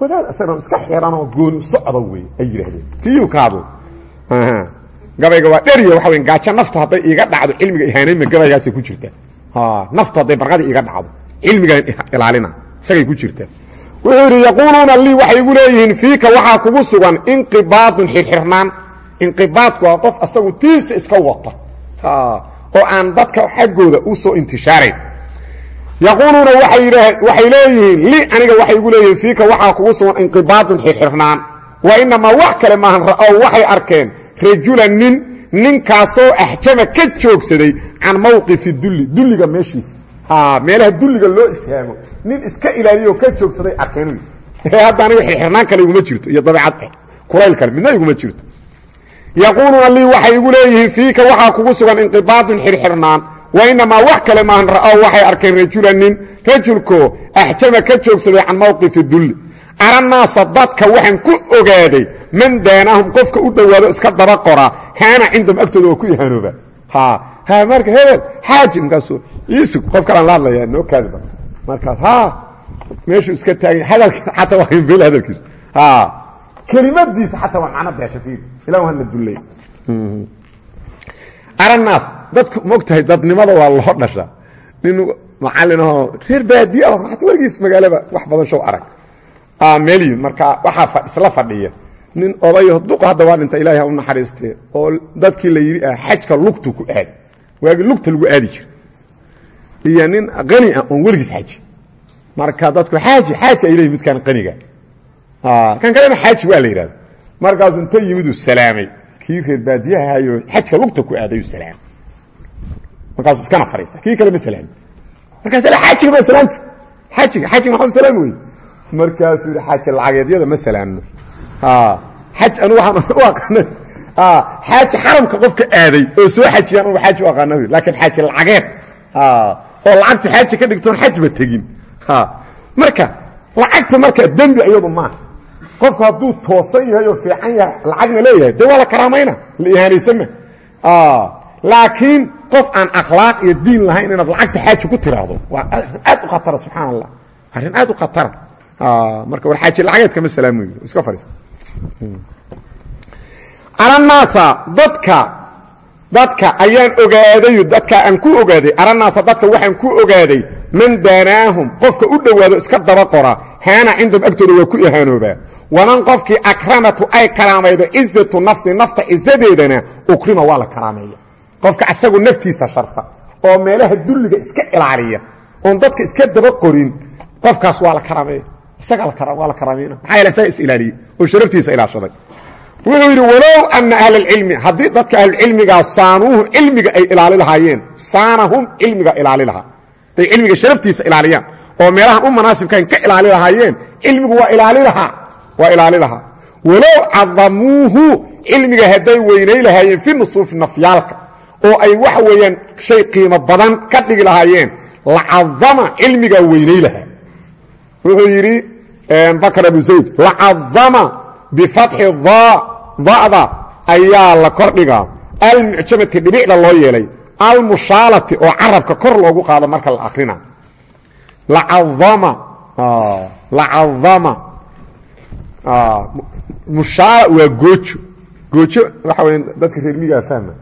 wadaad isagoo iska xiranoo gooni socda wey ay yidhaahdeen. Tiyu ka hadlo gabayga waa dheriya waxa wey gaajo naftu hadday iiga dhacdo cilmiga ihaanayma gabaygaasay ku jirtaa naftu hadday barqadii iiga dhacdo cilmigaan ilaalina isagay ku jirtaa wuxuu yidhi yaquuluuna waxay igu leeyihiin fiika waxaa kugu sugan inqibaadun xirxirnaan. Inqibaadku waa qof asagu tiisa iska wata oo aan dadka xaggooda u soo intishaarayn. Yaquuluuna waxay leeyihiin lii aniga waxay igu leeyihiin fiika waxaa kugu sugan inqibaadun xirxirnaan. Wa inamaa wax kale maahan ra'ow waxay arkeen rajulan nin ninkaasoo axjama ka joogsaday can mawqifi dulli dulliga meeshiisa. Meelaha dulliga loo istaago nin iska ilaaliyo ka joogsaday arkeen hadda aniga xirxirnaan kale iguma jirto iyo dabeecad kulayl kale midna iguma jirto yaquuluuna lii waxay igu leeyihiin fiika waxaa kugu sugan inqibaadun xirxirnaan. Wa inamaa wax kale maahan ra'ow waxay arkeen rajulan nin rajulkoo axjama ka joogsaday can mawqifi dulli aranaasa dadka waxaan ku ogaaday man daanaahum qofka u dhowaado iska daba qoraa haana cindahum agtooda oo ku ihaanooba. Ha marka hebel xaaji markaasu iisug qof kalaan la hadlaya noo kaadiba markaas ha meeshuu iska taagay hadalka xataa waa ha kelimadiisa xataa waa macno beesha fiir ilah hana dulley aranaas dadku mogtahay dadnimada waa loo dhasha nin macallinahoo reer baadiye ah ata weligiis magaalaba wax badan show arag. Meel yimid marka waxaa isla fadhiya. Nin odayo duqa hadda waa dhinta ilahi ha u naxariistee. Oo dadkii la yidhi ah xajka lugtu ku aadi. Waagii lugta lagu aadi jira iyo nin qani ah oon weligiis xaji. Marka dadku xaaji xaaji ay leeyihiin midkaan qaniga kan kalena xaaji waa la yidhahda markaasu inta yimiduu salaamay kii reer baadiyahayo xajka lugta ku aadayuu salaamay markaasuu iskana fadhiista kii kale ma salaami markaas xaajiga ma salaamta xaajiga xaajiga maxamed salaam wey markaasuu yidhi xaaji lacageedyada ma salaamno. Xaj anu waxaan u aqaana xaaji xaramka qofka aaday oo soo xajiyaan anu xaaji u aqaana laakiin xaaji lacageed. Oo lacagtu xaaji ka dhigtoon xajba tegin. Marka lacagta marka dembi iyadu maaha qofku hadduu toosan yahay oo fiican yahay lacagna leeyahay dee waa la karaamayna la ihaanaysama laakiin qof aan akhlaaq iyo diin lahayn inaad lacagta xaaji ku tiraahdo waa aad u khatara subxaan allah arrin aad u khatara. Marka war xaaji lacageedka ma salaamoy iska fadhiis aranaasa dadka dadka ayaan ogaaday dadka aan ku ogaaday aranaasa dadka waxaan ku ogaaday man daanaahum qofka u dhowaado iska daba qora haana cindahum agtooda waa ku ihaanoobaa waman qofkii akramatu ay karaamaydo cizatu nafsi nafta cizadeedana ukrima waa la karaameeya. Qofka asagu naftiisa sharfa oo meelaha dulliga iska ilaaliya oon dadka iska daba qorin qofkaas waa la karaameeya. Isaga waa la karaamayna maxaa yeele isaga is oo sharaftiisa ilaashaday wuxuu yidhi walow ana ahla alcilmi haddii dadka ahlucilmigaa saanuuhu cilmiga ay ilaali saanahum cilmiga ilaali lahaa. Haday sharaftiisa ilaaliyaan oo meelahan u manaasibkayn ka ilaali lahaayeen waa ilaali waa ilaali lahaa. Walow cadamuuhu cilmiga weynay lahaayeen fi nusuufi nafyaalka oo ay waxa weeyaan shay qiimo badan ka dhigi lahaayeen lacadama cilmigaa weynay lahaa. Wuxuu yidhi bakr abu zayd lacadama bifatxi da'da ayaa la kordhigaa almucjamati dhibicda loo yeelay. Almushaalati oo carabka kor loogu qaado marka la akrina lacadama lacadama mushaala waa goojo. Goojo waxa weya dadka reer migaa fahma.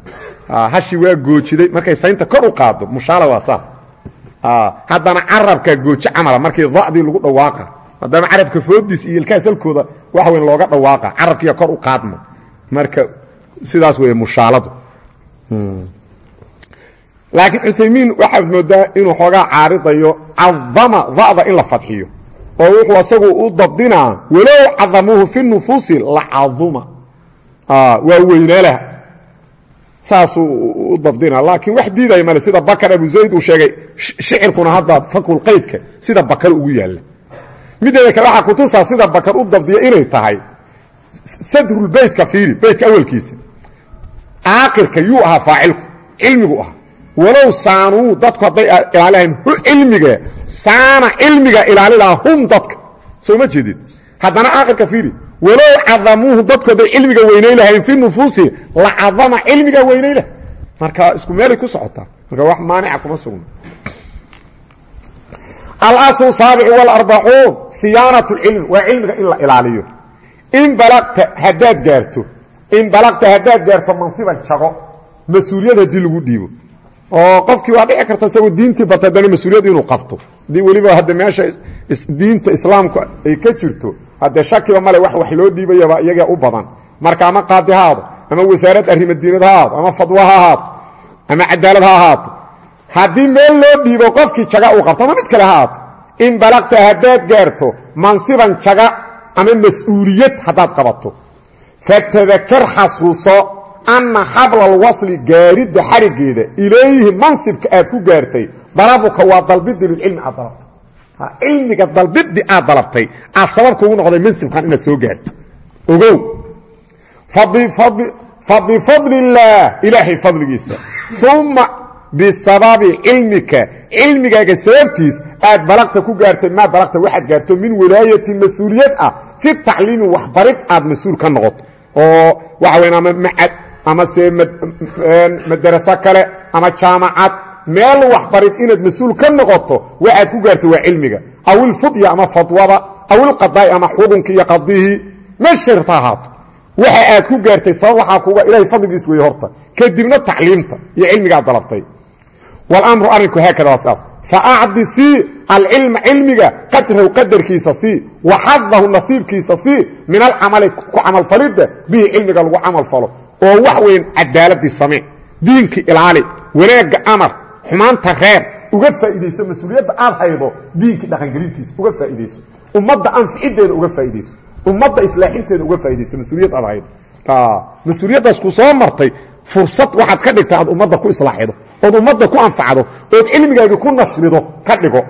Hashi waa goojiday markay saynta kor u qaado mushaala waa saas. Haddana carabka goojo camala markii da'dii lagu dhawaaqa. Haddana carabka foodiis iyo ilkaha salkooda waxa weyn looga dhawaaqa carabkiiya kor u qaadma marka sidaas weeye mushaaladu. Laakiin cuthaymiin waxaad moodaa inuu xoogaa caaridayo cadama da'da in la oo wuxuu asagu u dabdinaa walow cadamuuhu fi nufuusi lacaduma waa weynaalaha saasuu u dabdina laakiin wax diidaya male sida bakar abu zayd uu sheegay shicirkuna hadda fakulqaydka sida bakar ugu yaalla mideeda kale waxaa kutusaa sida bakar u dabdiya inay tahay. Sadrulbeytka fiiri beytka awelkiisa aakirka yuu ahaa faacilku cilmigu ahaa. Walow saanuu dadku hadday ilaalilahayn hu cilmiga saana cilmiga ilaali lahaa hum dadka. Soo ma jeedid haddana aakhirka fiiri walow cadamuuhu dadkooday cilmiga weynay lahayn fi nufuusi la cadama cilmiga weynay lah marka isku meelay ku socotaa. Marka wax maanica kuma sugno alaslu saabicu walarbacuun siyaanatu cilmi waa cilmiga in la ilaaliyo. In balaqta haddaad gaarto in balaqta haddaad gaarto mansiban jago mas'uuliyad haddii lagu dhiibo. Oo qofkii waa dhici karta isagoo diintii barta haddana mas'uuliyad inuu qabto. Adii weliba hadda meesha diinta islaamku ay ka jirto haddee shakiba male wax wax loo dhiibayaba iyagaa u badan. Marka ama qaadi ha aado ama wasaarad arrima diinad ha aado ama fadwa ha ahaato ama cadaalad ha ahaato haddii meel loo dhiibo qofkii jaga uu qabto ama mid kale ha in balaqta haddaad gaarto mansiban jaga ama mas'uuliyad haddaad qabato. Fatadakar xasuuso anna xabla alwasli gaaridda xarigeeda ilayhi mansibka aad ku gaartay dalabuka waa dalbidii lilcilmi aad dalabtay. Cilmiga dalbidii aad dalabtay aad sababka ugu noqday mansibkan inaad soo gaarto. Ogow. Fa bifadli illaah ilaahay fadligiisa. Uma bisababi cilmika. Cilmigaaga sababtiis aad balaqta ku gaartay maa balaqta waxaad gaarto min walaayatin mas'uuliyad ah. Fi tacliimi waxbarid aad mas'uul ka noqoto oo waxa weyn ama macad ama se madaraso kale ama jaamacad. Meel waxbarid inaad mas'uul ka noqoto waxaad ku gaartay waa cilmiga. Aw ilfudya ama fadwada aw ilqadaa'i ama xukunki iyo qadihii mesharta ahaato waxa aad ku gaartay sabab waxaa kuga dalabtay wاlamru arrinku haakada waa sidaas faacdi sii alcilma cilmiga qadrahu qadarkiisa sii waxadahu nasiibkiisa sii min alcamali ku camalfalidda bihi cilmiga lagu camal falo oo wax weyn cadaaladii samee diinkii ilaali wanaagga amar xumaanta reer uga faa'iidayso mas'uuliyadda aad haydo diinkii dhaqangelintiisa uga faa'iidayso ummadda anficideeda uga faa'iidayso ummadda islaaxinteeda uga faa'iidayso mas'uuliyad aad haydo mas'uuliyaddaas ku soo martay fursad waxaad ka dhigta aad ummadda ku islaaxido ood ummadda ku anfacdo ood cilmigaagii ku nashrido ka dhigo.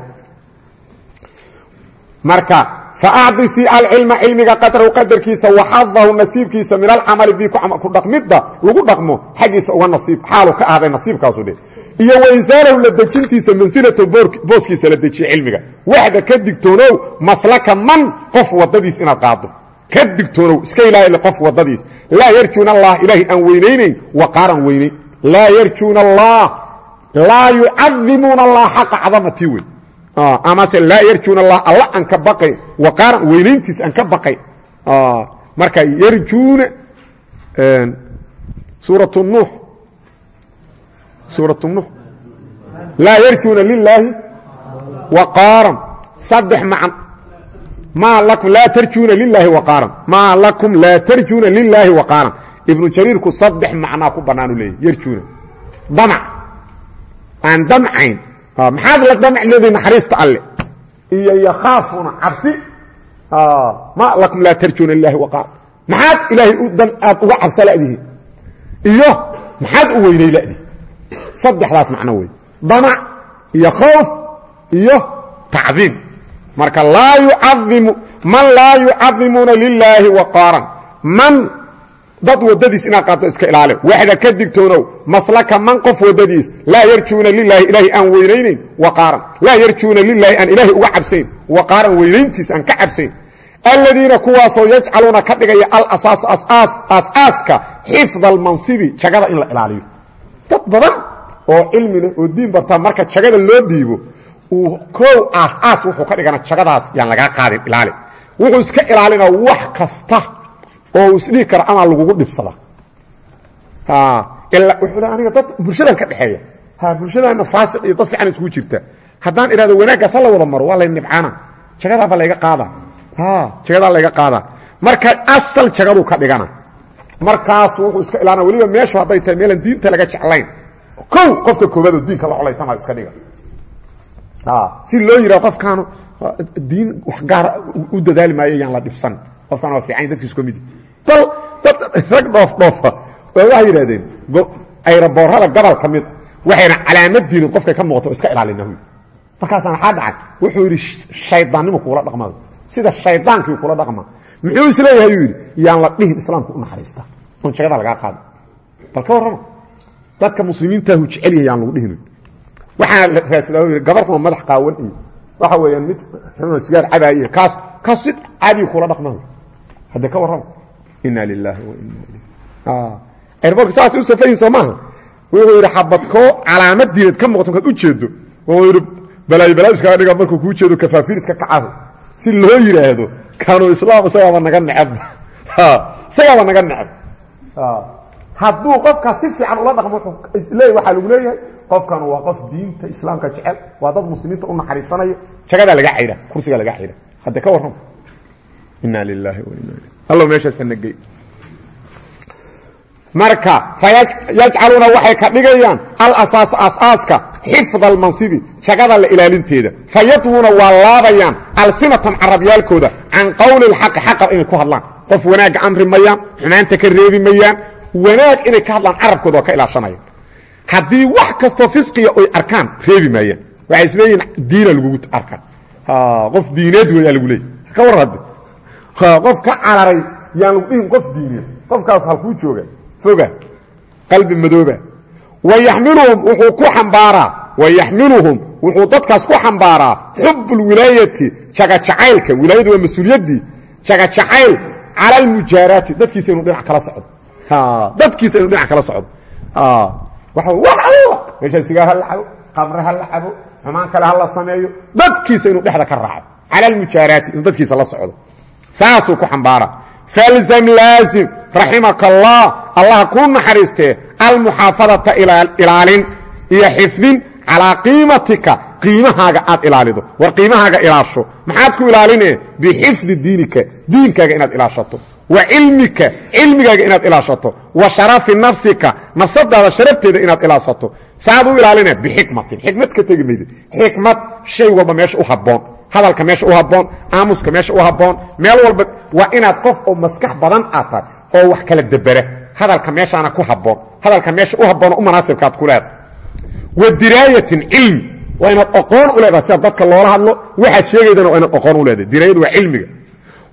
Marka faacdisi alcilma cilmiga qadrahu qadarkiisa waxadahu nasiibkiisa min alcamali bi ku dhaqmidda lagu dhaqmo xaggiisa uga nasiib xaalu ka ahday nasiibkaasu dhe iyo waisaalahu la dejintiisa mansilata booskiisa la dejiye cilmiga. Waxda ka digtoonow maslaka man qof wadadiis inaad qaado ka digtoonow iska ilaali qof wadadiis laa yarjuuna allah ilaahay aan weynaynayn waqaaran weynayn laa yarjuuna allah laa yucadimuuna allah xaqa cadamatii wey amase laa yarjuuna allah alla aan ka baqayn waqaaran weynayntiis aan ka baqayn marka yarjuuna suurat nuux suurat nuux laa yarjuuna lilaahi waqaaran saddex macan maa lakum laa tarjuuna lilaahi waqaaran maa lakum laa tarjuuna lilaahi waqaaran ibnu jariirku saddex macnaa ku bannaanu leeyahy yarjuuna damac aan damcayn. Maxaad la damac leedahay naxariista alle? Iyo yakhaafuuna cabsi. Ma lakum laa tarjuuna lilahi waqaaran maxaad ilaahay aad uga cabsa ladihiin iyo maxaad u weynay ladihi? Saddexdaas macno wey damac iyo khowf iyo tacdiim. Marka laa yucaimu man laa yucadimuuna lilaahi waqaaran man dad wadadiis inaad qaadto iska ilaali. Waxda ka digtoonow maslaka man qof wadadiis laa yarjuuna lilaahi ilaahay aan weynaynayn waqaaran laa yarjuuna lilaahi aan ilaahay uga cabsayn waqaaran weynayntiis aan ka cabsayn. Aladiina kuwaasoo yajcaluuna ka dhigaya alasaas aasaaska xifda almansibi jagada in la ilaaliyo. Dad badan oo cilmi leh oo diin bartaa marka jagada loo dhiibo uu koow aasaas wuxuu ka dhigana jagadaas yaan lagaa qaadin ilaali. Wuxuu iska ilaalina wax kasta oo isdhihi kara amaa lagugu dhibsada. Aniga dad bulshadan ka dhexeeya. Ha bulshadana faasiq iyo dad fiican iskugu jirta. Haddaan idhahdo wanaaggaas ha la wada maro waa lay nibcaana. Jagadaaba layga qaada. Jagadaa layga qaada. Marka asal jagaduu ka dhigana markaasu wuxuu iska ilaalina weliba meeshu hadday tahay meelan diinta laga jeclayn. Kow qofka koobaadoo diinka la colaytama iska dhiga. Si loo yidhaho qofkaanu diin wax gaara u dadaali maayo yaan la dhibsan. Qofkaan waa fiican dadkiisu ka midi bal dad rag dhoof dhoofa. Oo waxay yidhahdeen ayraboorada gobol ka mid a waxayna calaamad diinad qofkay ka muuqato iska ilaalina wy markaasaan waxaa dhacay wuxuu yidhi shaydaannimo kuula dhaqma sida shaydaankii kula dhaqma. Muxuu is leeyahay yuu yidhi yaan la dhihin islaamka u naxariista. Oon jagada lagaa qaado. Bal ka warrama dadka muslimiintaahu jecel yahay yaan lagu dhihin waxaa la raadsadaa yidhi gabarkuma madax qaawan iyo. Waxa weeyaan mid xunoo sigaar cabaaye kaas kaas si caadiyu kula dhaqma hadde ka warrama inna lilaahi wa inna ilayh airbortka saasay u safayin soo maaha. Wuxuu yidhi xabadkoo calaamad diineed ka muuqato markaad u jeedo wuxuu yidhi balaayo balaayo iskaga dhiga markuu kuu jeedo kafaafiir iska kacaho si loo yidhaahdo kaanuu islaam isagaaba naga neceb isagaaba naga neceb hadduu qofkaas si fiican ula dhaqmo leey waxaa lagu leeyahay qofkan waa qof diinta islaamka jecel waa dad muslimiinta u naxariisanaya. Jagadaa laga cayra kursigaa laga cayra. Hadde ka warrama inna lilaahi wa inna ilayh allow meeshaasa nagey marka fayajcaluuna waxay ka dhigayaan alasaas asaaska xifda almansibi jagada la ilaalinteeda. Fayadwuuna waa laabayaan alsinatan carabyaalkooda can qowli lxaqi xaqa inay ku hadlaan. Qof wanaagga amri mayaan xumaanta ka reebi mayaan wanaag inay ka hadlaan carabkooda ka ilaashanayaan. Haddii wax kastoo fisqiya oy arkaan reebi maayaan waxay isleeyihin diina lagugu arkaa qof diineed weeyaa lagu leeyay ka war hadde qof ka cararay yaan lagu dhihin qof diineed qofkaas halkuu jooga. Foga qalbi madooba. Wayaxmiluhum wuxuu ku xambaaraa. Wayaxmiluhum wuxuu dadkaas ku xambaaraa. Xub lwilaayati jagajacaylka. Wilaayadu waa mas'uuliyaddii jagajacayl cala almujaaraati dadkiisa inuu dhinac kala socdo. Dadkiisa inuu dhinac kala socdo. Wax alla meeshaan sigaar ha la cabo qamre ha la cabo xumaan kale ha la sameeyo. Dadkiisa inuu dhexda ka raaco. Cala almujaaraati inuu dadkiisa la socdo saasuu ku xambaara. Falzam laazim raximaka allah allah kuu naxariistee almuxaafadata ilaalin iyo xifdin calaa qiimatika qiimahaaga aad ilaalido. War qiimahaaga ilaasho. Maxaad ku ilaaline? Bixifdi diinika diinkaaga inaad ilaashato. Wa cilmika cilmigaaga inaad ilaashato. Wa sharafi nafsika nafsadaada sharafteeda inaad ilaashato saad u ilaaline? Bixikmatin. Xikmad ka tegi xikmad shay walba meesha u habboon hadalka meesha u habboon aamuska meesha u habboon meel walba waa inaad qof oo maskax badan aad tahay oo wax kala debera hadalka meeshaana ku habboon. Hadalka meesha u habboon u munaasibkaad ku leedahay. Wa diraayatin cilmi waa inaad oqoon u leedahay sida dadka loola hadlo. Waxaad sheegaydana waa inaad oqoon u leedahay. Diraayadu waa cilmiga.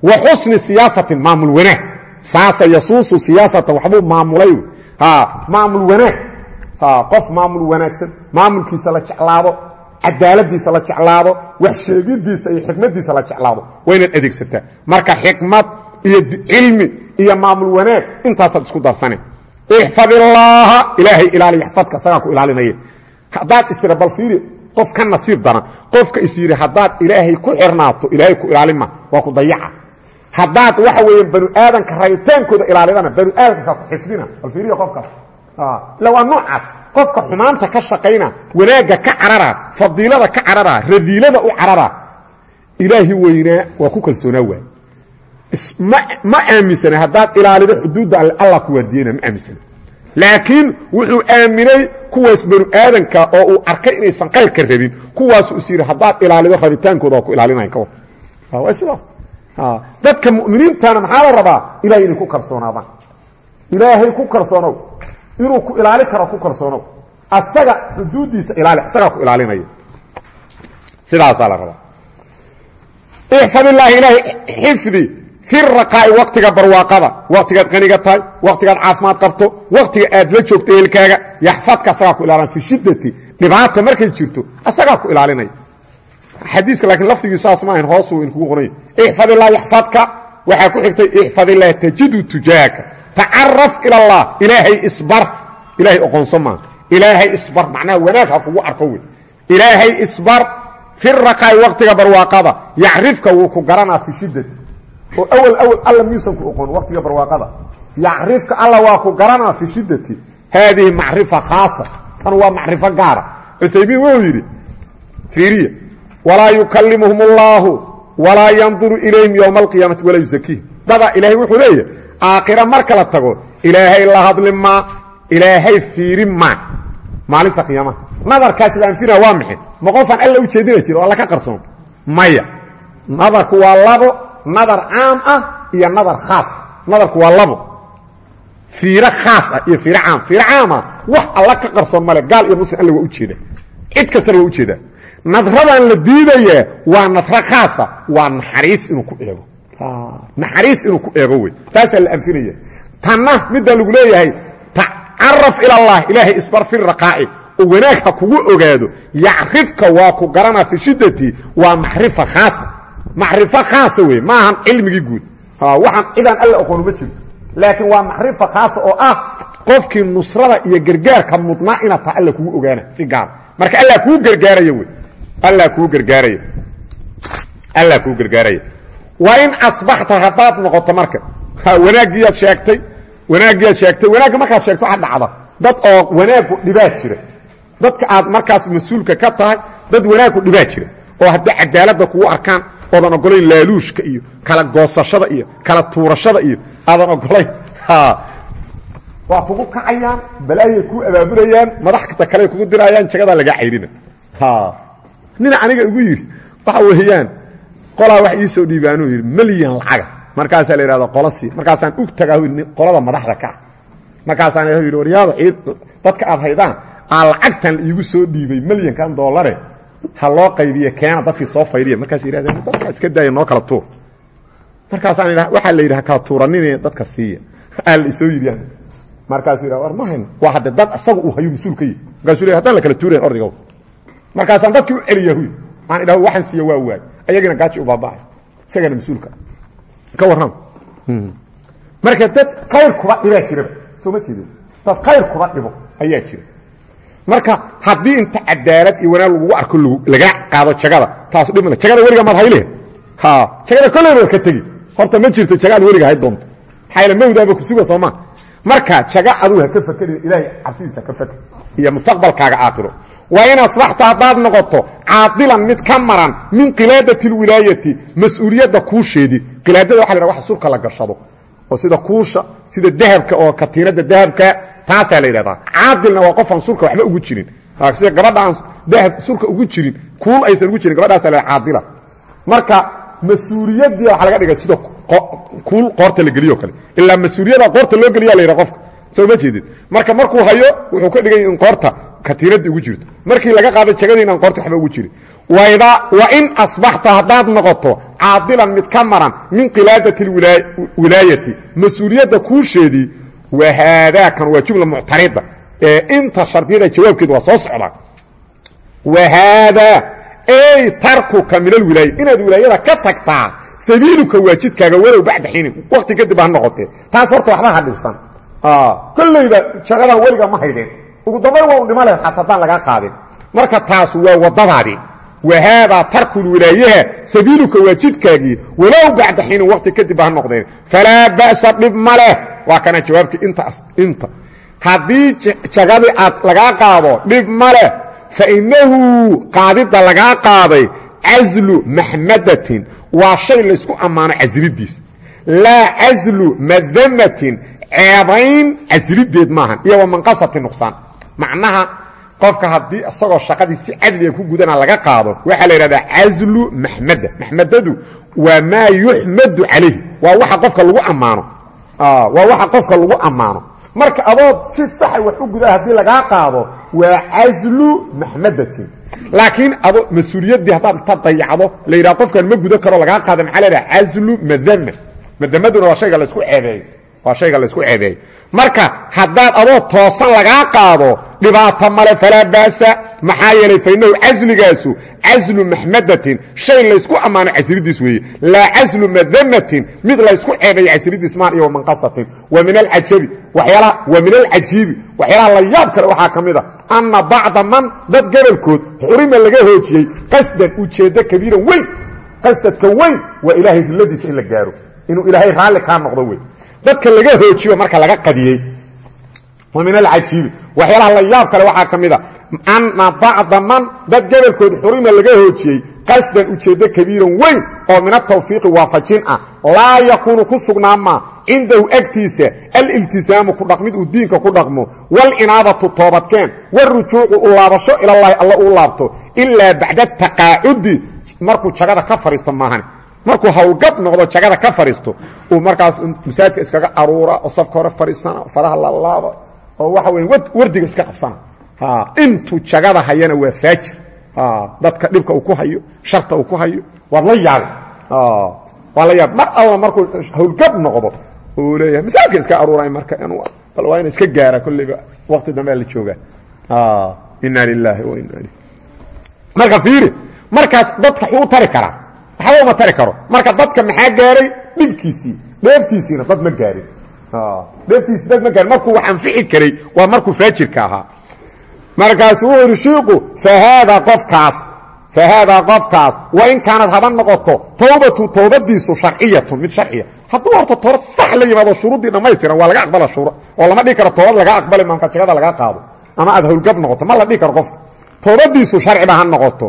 Wa xusni siyaasatin maamul wanaag. Saasa yasuusu siyaasatan waxbuu maamulay. Maamul wanaag. Qof maamul wanaagsan maamulkiisa la jeclaado cadaaladiisa la jeclaado wax sheegidiisa iyo xikmadiisa la jeclaado waa inaad adeegsataa. Marka xikmad iyo cilmi iyo maamul wanaag intaasaad isku darsane ixfad illaaha ilaahay ilaaliy xfadka isagaa ku ilaalinaya. Haddaad istira bal fiiri qof ka nasiib daran qofka is haddaad ilaahay ku xirnaato ilaahay ku ilaalima waa ku dayaca. Haddaad waxa weeye banu aadanka rabitaankooda ilaalidana banu aadanka ku xifdina bal fiiriya qofkaas ila waa noocaas qofka xumaanta ka shaqayna wanaagga ka carara fadiilada ka carara radiilada u carara. Ilaahi weynaa waa ku kalsoonaa waay. Ma aaminsana haddaad ilaalido xuduudda allah ku waardiyeyna ma aaminsana laakiin wuxuu aaminay kuwaas banu aadanka oo uu arkay inaysan qayrka rabin kuwaasu is yidhi haddaad ilaalido rabitaankooda waa ku ilaalinayan ka war waa sidaas. Dadka mu'miniintana maxaa la rabaa? Ilahay inay ku kalsoonaadaan. Ilaahay ku kalsoonow inuu ku ilaali karo ku kalsoonow asaga xuduuddiisa ilaali asagaa ku ilaalinaya. Sidaasaa la rabaa. Ixfad illaahi ilaahay xifdi fi raqaa'i waktiga barwaaqada. Waktigaad qaniga tahay waktigaad caafimaad qabto waktiga aad la joogto ehelkaaga yaxfadka asagaa ku ilaalina fi shiddati dhibaata markay jirto asagaa ku ilaalinaya. Xadiiska laakiin lafdigii saas ma ahayn hoosuu inkugu qoranya ixfad illah yaxfadka. Waxaa ku xigtay ixfad illah tajidu tujaaka tacaraf ila allah. Ilaahay isbar. Ilaahay oqoonso maa ilaahay isbar. Macnaha wanaag ha kugu arko wey. Ilaahay isbar. Fi raqaa'i waktiga barwaaqada. Yacrifka wuu ku garanaa fi shiddati. Oo awal awal alla miyuusan ku oqoon waktiga barwaaqada. Yacrifka alla waa ku garanaa fi shiddati. Haadihi macrifa khaasa. Tan waa macrifo gaara. Cuthaymiin wuxuu yidhi fiiriya walaa yukalimuhum اllaahu walaa yanduru ilayhim ywma alqiyaamati walaa yusakiihim dada ilaahay wuxuu leeyahay aakhira marka la tago. Ilaahay la hadli maa ilaahay fiirin maa maalinta qiyaamaha nadarkaas la anfinaa waa maxay? Ma qofaan alla u jeedina jiro o alla ka qarsoon. Maya. Nadarku waa labo. Nadar caam ah iyo nadar khaas. Nadarku waa labo. Fiiro khaas ah iyo fiiro caam. Fiiro caama wax alla ka qarsoon male gaal iyo muslim alla waa u jeeda. Cid kastana waa u jeedaa nadradan la diidayaa waa nadro khaasa waa naxariis inuu ku eego naxariis inuu ku eego wey taasaa la anfinaya tanna middaa lagu leeyahay tacaraf ila allah ilaahay isbar fi raqaa'i. Oo wanaag ha kugu ogaado yacrifka waa ku garanaa fi shiddati waa macrifa khaasa. Macrifo khaasa wey ma ahan cilmigii guud. Waxaan cidaan alla aqoon ma jirto. Laakiin waa macrifa khaasa oo ah qofkii nusrada iyo gargaarka mudnaa inaad taha alla kugu ogaana si gaar. Marka alla kuu gargaaraya wey alla kuu gargaaraya. Alla kuu gargaaraya waa in asbaxta haddaad noqoto marka. Wanaagiyaad sheegtay wanaaggiyaad sheegtay wanaagga markaad sheegto waxa dhacda dad oo wanaaggu dhibaa jira. Dadka aad markaas mas'uulka ka tahay dad wanaaggu dhibaa jira. Oo haddii cadaaladda kugu arkaan oodan ogolayn laaluushka iyo kala goosashada iyo kala tuurashada iyo aadan ogolayn. Waa kugu kacayaan balaayay kuu abaabulayaan madaxta kale kugu dirayaan jagadaa lagaa cayrina. Nina aniga igu yidhi waxa qolaa wax ii soo dhiibaanuu yidhi melyan lacaga. Markaasaa la yidhahda qola sii markaasaan ug tagaa qolada madaxda ka. Markaasaan yidhi waryaado dadka aad haydaan aa lacagtan iigu soo dhiibay melyankan doolare ha loo qaybiye keena dadkii soo faydiya markaas yidhahdeen dadka iska daaya noo kala tuur. Markaasaan waxaa la yidhaha kala tuuraninee dadka siiya. Aa isoo yidhi markaasuu yidhah war ma waa hadde dad isaga uu hayo mas'uul ka hadaan la kala tuurayn ordigow markaasaan dadkii u celiya aan idhaho waxaan siiya waa waay ayagina gaaji u baaba'ay isagana mas'uulka. Ka warram marka dad khayr kuba dhibaa jiraba soo ma jeedin dad khayr kuba dhibo ayaa jira. Marka haddii inta cadaalad iyo wanaag lagugu arko lagaa qaado jagada taasu dhib male jagada weliga maad haylee ha. Jagada kolleyba war ka tegi. Horta ma jirto jagaad weliga hay doonto. Maxaa mawdaaba ku suga soomaa. Marka jaga adugu ha ka fakerin ilaahay cabsidiisa ka faker iyo mustaqbalkaaga aakhiro waa in asbaxta haddaad noqoto caadilan mid ka maran min qilaadati اlwilaayati mas'uuliyadda kuusheedii qilaadada waxa la hah wax surka la gashado. Oo sida kuusha sida dahabka oo katiinada dahabka taasaa la yidhahdaa. Caadilna waa qofaan surka waxba ugu jirin. Sida gabadha aan dahab caadila. Marka mas'uuliyaddii laga dhigay sida kuul qoorta la geliyo kale. Ilaa mas'uuliyada loo geliya la yidhaha soo ma marka markuu hayo wuxuu ka dhigay in qoorta katiinadii ugu jirto. Markii laga qaado jagadii inaan qoorta waxba ugu jirin. Wa in asbaxta haddaad noqoto caadilan mid ka maran min qilaadati اlwilaayati mas'uuliyadda kuusheedii wa haadaakan waa jumla muctarida ee inta shardiyada jawaabkeeda waa soo socdaa. Wa haadaa ey tarkuka min alwilaaya inaad wilaayada ka tagtaa sabiiluka waa jidkaaga walow bacda xiinin wakti kadib ha noqotee. Taas horta waxba ha dhibsan. Kollayba jagadan weliga ma haydeen ugu dambayn waa u dhima lahed xataa haddaan lagaa qaadin. Marka taas waa waddadaadii wahaadaa tarkulwilaayaha sabiiluka waa jidkaagii. Walow bacda xiinin waqti kadib ha noqdeen. Falaa ba'sa dhib ma leh. Waa kana jawaabkii intaas inta. Haddii jagadii aad lagaa qaado dhib ma leh. Fa innahu qaadidda lagaa qaaday caslu maxmadatin. Waa shay laysku ammaano caslidiis laa caslu madamatin. Ceebayn caslideed maahan. Iyo wa manqasati nuqsaan macnaha qofka haddii isagoo shaqadii si cadliga ku gudana laga qaado waxaa la yidhahdaa caslu maxmada maxmadadu waa maa yuxmadu calayhi. Waa waxa qofka lagu ammaano. Waa waxa qofka lagu ammaano. Marka adood si saxa wax u gudaa haddii lagaa qaado waa caslu maxmadatin laakiin ado mas'uuliyaddii haddaad inta dayacdo la yidhaha qofkan ma gudan karo lagaa qaada maxaa la yidhaha caslu madama madamaduna waa shayga laysku ceebeeyo waa shayga laysku ceebeeyo marka haddaad adoo toosan lagaa qaado dhibaato male falaa ba'sa maxaa yeelay fa innahu casligaasu caslu maxmadatin shay laysku ammaano caslidiis weeye. Laa caslu madamatin mid laysku ceebeeyo caslidiis maan iyo wamanqasatin wa min alcajabi waxyaalaha wa min alcajiibi waxyaalaha la yaab kale waxaa ka mid a anna bacda man dad gobolkood xurima laga hoojiyey qasdan ujeeddo kabiiran weyn qasadka weyn waa ilaahay hilladiisa in la gaaro. Inuu ilaahay raalli kaa noqdo wey dadka laga hoojiyo marka laga qadiyey wa min alcajiibi waxyaalaha la yaab kale waxaa ka mid a anna bacda man dad gobolkood xurima laga hoojiyey qasdan ujeeddo kabiiran weyn oo min atawfiiqi waafajin ah. Laa yakuunu ku sugnaamaa cindahu agtiisa aliltisaamu ku dhaqmid uu diinka ku dhaqmo walinaabatu toobadkeen warujuucu u laabasho ilallaahi alla uu laabto ilaa bacda taqaacudi. Markuu jagada ka fadhiisto maahane markuu hawlgab noqdo jagada ka fadhiisto uu markaas masaajidka iskaga aruura oo safka hore fadhiisana faraha lalaaba oo waxa weya wardiga iska qabsana. Intuu jagada hayana waa faajir. Dadka dhibka uu ku hayo sharta uu ku hayo waad la yaabi waa la yaab. Mar alla markuu hawlgab noqdo uu leeyahay masaajidka iska aruuray marka bal waa ina iska gaara kolleyba waqti dambea la joogaa inna lilaahi wa ilayh marka fiiri markaas dadka xuu tari karaa waxba uma tari karo. Marka dadka maxaa gaaray? Dhibkiisii. Dheeftiisiina dad ma gaarin. Dheeftiisi dad ma gaarin. Markuu wax anfici karay waa markuu faajirka ahaa. Markaasuu wuxu yidhi shiiku fa haadaa qofkaas fa haadaa qofkaas wa in kaanad haba noqoto towbatu towbadiisu sharciyatun mid sharciya. Hadduu horta toobad sax la yimaado shuruuddii dhammaystiran waa laga aqbala shuur oo lama dhihi karo toobad laga aqbali maamka jagada laga qaado ama aad howlgab noqoto ma la dhihi karo qofka. Toobadiisu sharciba ha noqoto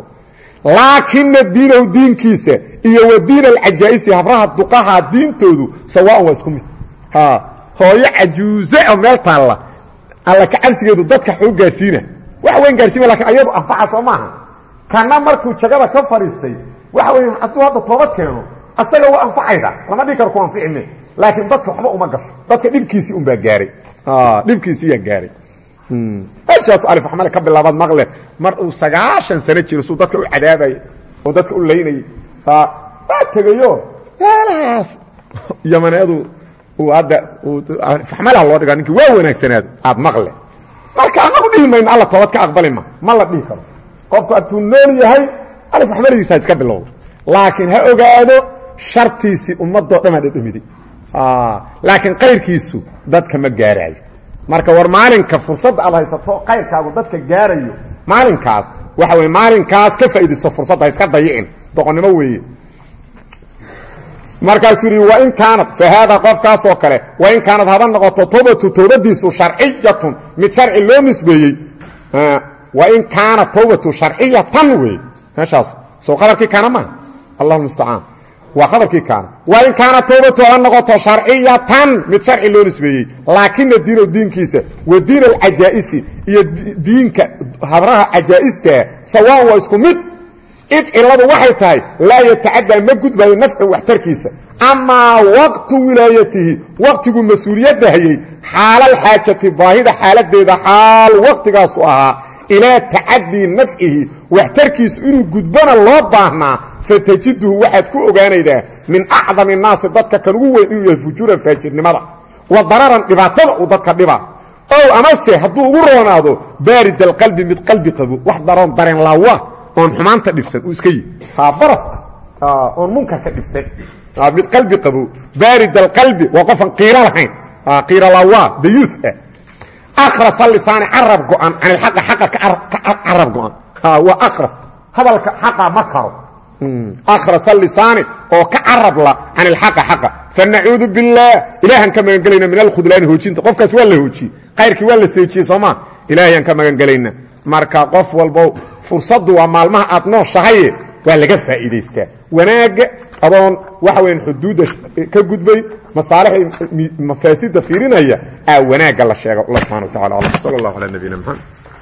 laakina diinahu diinkiisa iyo wa diin alcajaa'isi habraha duqaha diintoodu sawaan waa isku mid. Hooyo cajuuze oo meel taalla. Alla ka cabsigeedu dadka xuu gaarsiina. Wax weyn gaarsiima laakiin ayadu anfaca soo maaha. Kana markuu jagada ka fadhiistay waxa wey hadduu hadda toobad keeno asaga waa anfacayda. Lama dhihi karo ku anfici me laakiin dadka waxba uma gasho. Dadka dhibkiisii unbaa gaaray. Dhibkiisiiyaa gaaray meeshaasu alifaxmale ka bilaabaad maqle. Mar uu sagaashan sano jiro suu dadka u cadaabayay oo dadka u laynayay. Waa tegayo. Meelahaas yamaneedu uu hadda faxmalaha loo dhigaa ninkii waa wanaagsanaado aad maqle. Marka anagu dhihi mayno alla toobad ka aqbali ma ma la dhihi karo. Qofku hadduu nool yahay alifaxmaligiisa iska bilowda laakiin ha ogaado shartiisii ummadoo dhan aa dhadhamiday laakiin kayrkiisu dadka ma gaaraayo marka war maalinka fursadda aad haysato kayrkaagu dadka gaarayo maalinkaas waxa wey maalinkaas ka faa'iidayso fursadda ha iska dayicin doqonnimo weeye. Markaasuu yidhi wain kaanad fa haada qofkaasoo kale wain kaanad haba noqoto towbatu towbadiisu sharciyatun. Mid sharci loo nisbeeyey. Wain kaanat towbatu sharciyatan wey meeshaas soo qadarkii kaana maaha allah mustacaan waa qadarkii kaana wain kaanat towbatu haba noqoto sharciyatan mid sharci loo nisbeeyey. Laakina diino diinkiisa. Wa diin alcajaa'isi iyo diinka habraha cajaa'istaa sawaan waa isku mid. Id ciladu waxay tahay laa yatacaddaa ma gudbaayo nafcu waxtarkiisa. Amaa waqtu wilaayatihi waqtiguu mas'uuliyadda hayey xaalalxaajati baahida xaaladeeda xaal waqtigaasu ahaa ilaa tacadii nafcihi waxtarkiisu inuu gudbona loo baahnaa fatajiduhu waxaad ku ogaanaydaa min acdami naasi dadka kan ugu weyn inuu yahay fujuuran faajirnimada. Wa dararan dhibaatada uu dadka dhibaa ow amase hadduu ugu roonaado baarid alqalbi mid qalbi qabo wax daroon dareen laawa oon xumaanta dhibsan uu iska yihi baraf ah. Oon munkarka dhibsan. Mid qalbi qabo baarid alqalbi waa qofan qiiro lahayn. Qiiro laawa dayuuth ah akras lisaani carab go-an can ilxaqi xaqa ka carab go-an waa akras hadalka xaqa ma karo akras lisaani oo ka carabla can ilxaqi xaqa fanacuudu billaah ilaahan ka magan gelayna min alkhudlaani hoojinta qofkaas waa la hoojiyey kayrkii waa la seejiyey soomaa ilaahayaan ka magan gelayna marka qof walbo fursaddu waa maalmaha aad nooshahaye waa laga faa'iidaystaa wanaagga adoon waxa weyan xuduudda ka gudbay masaalixda mafaasida fiirinaya aa wanaagga la sheego allah subxana wa tacala alam sal allah calaa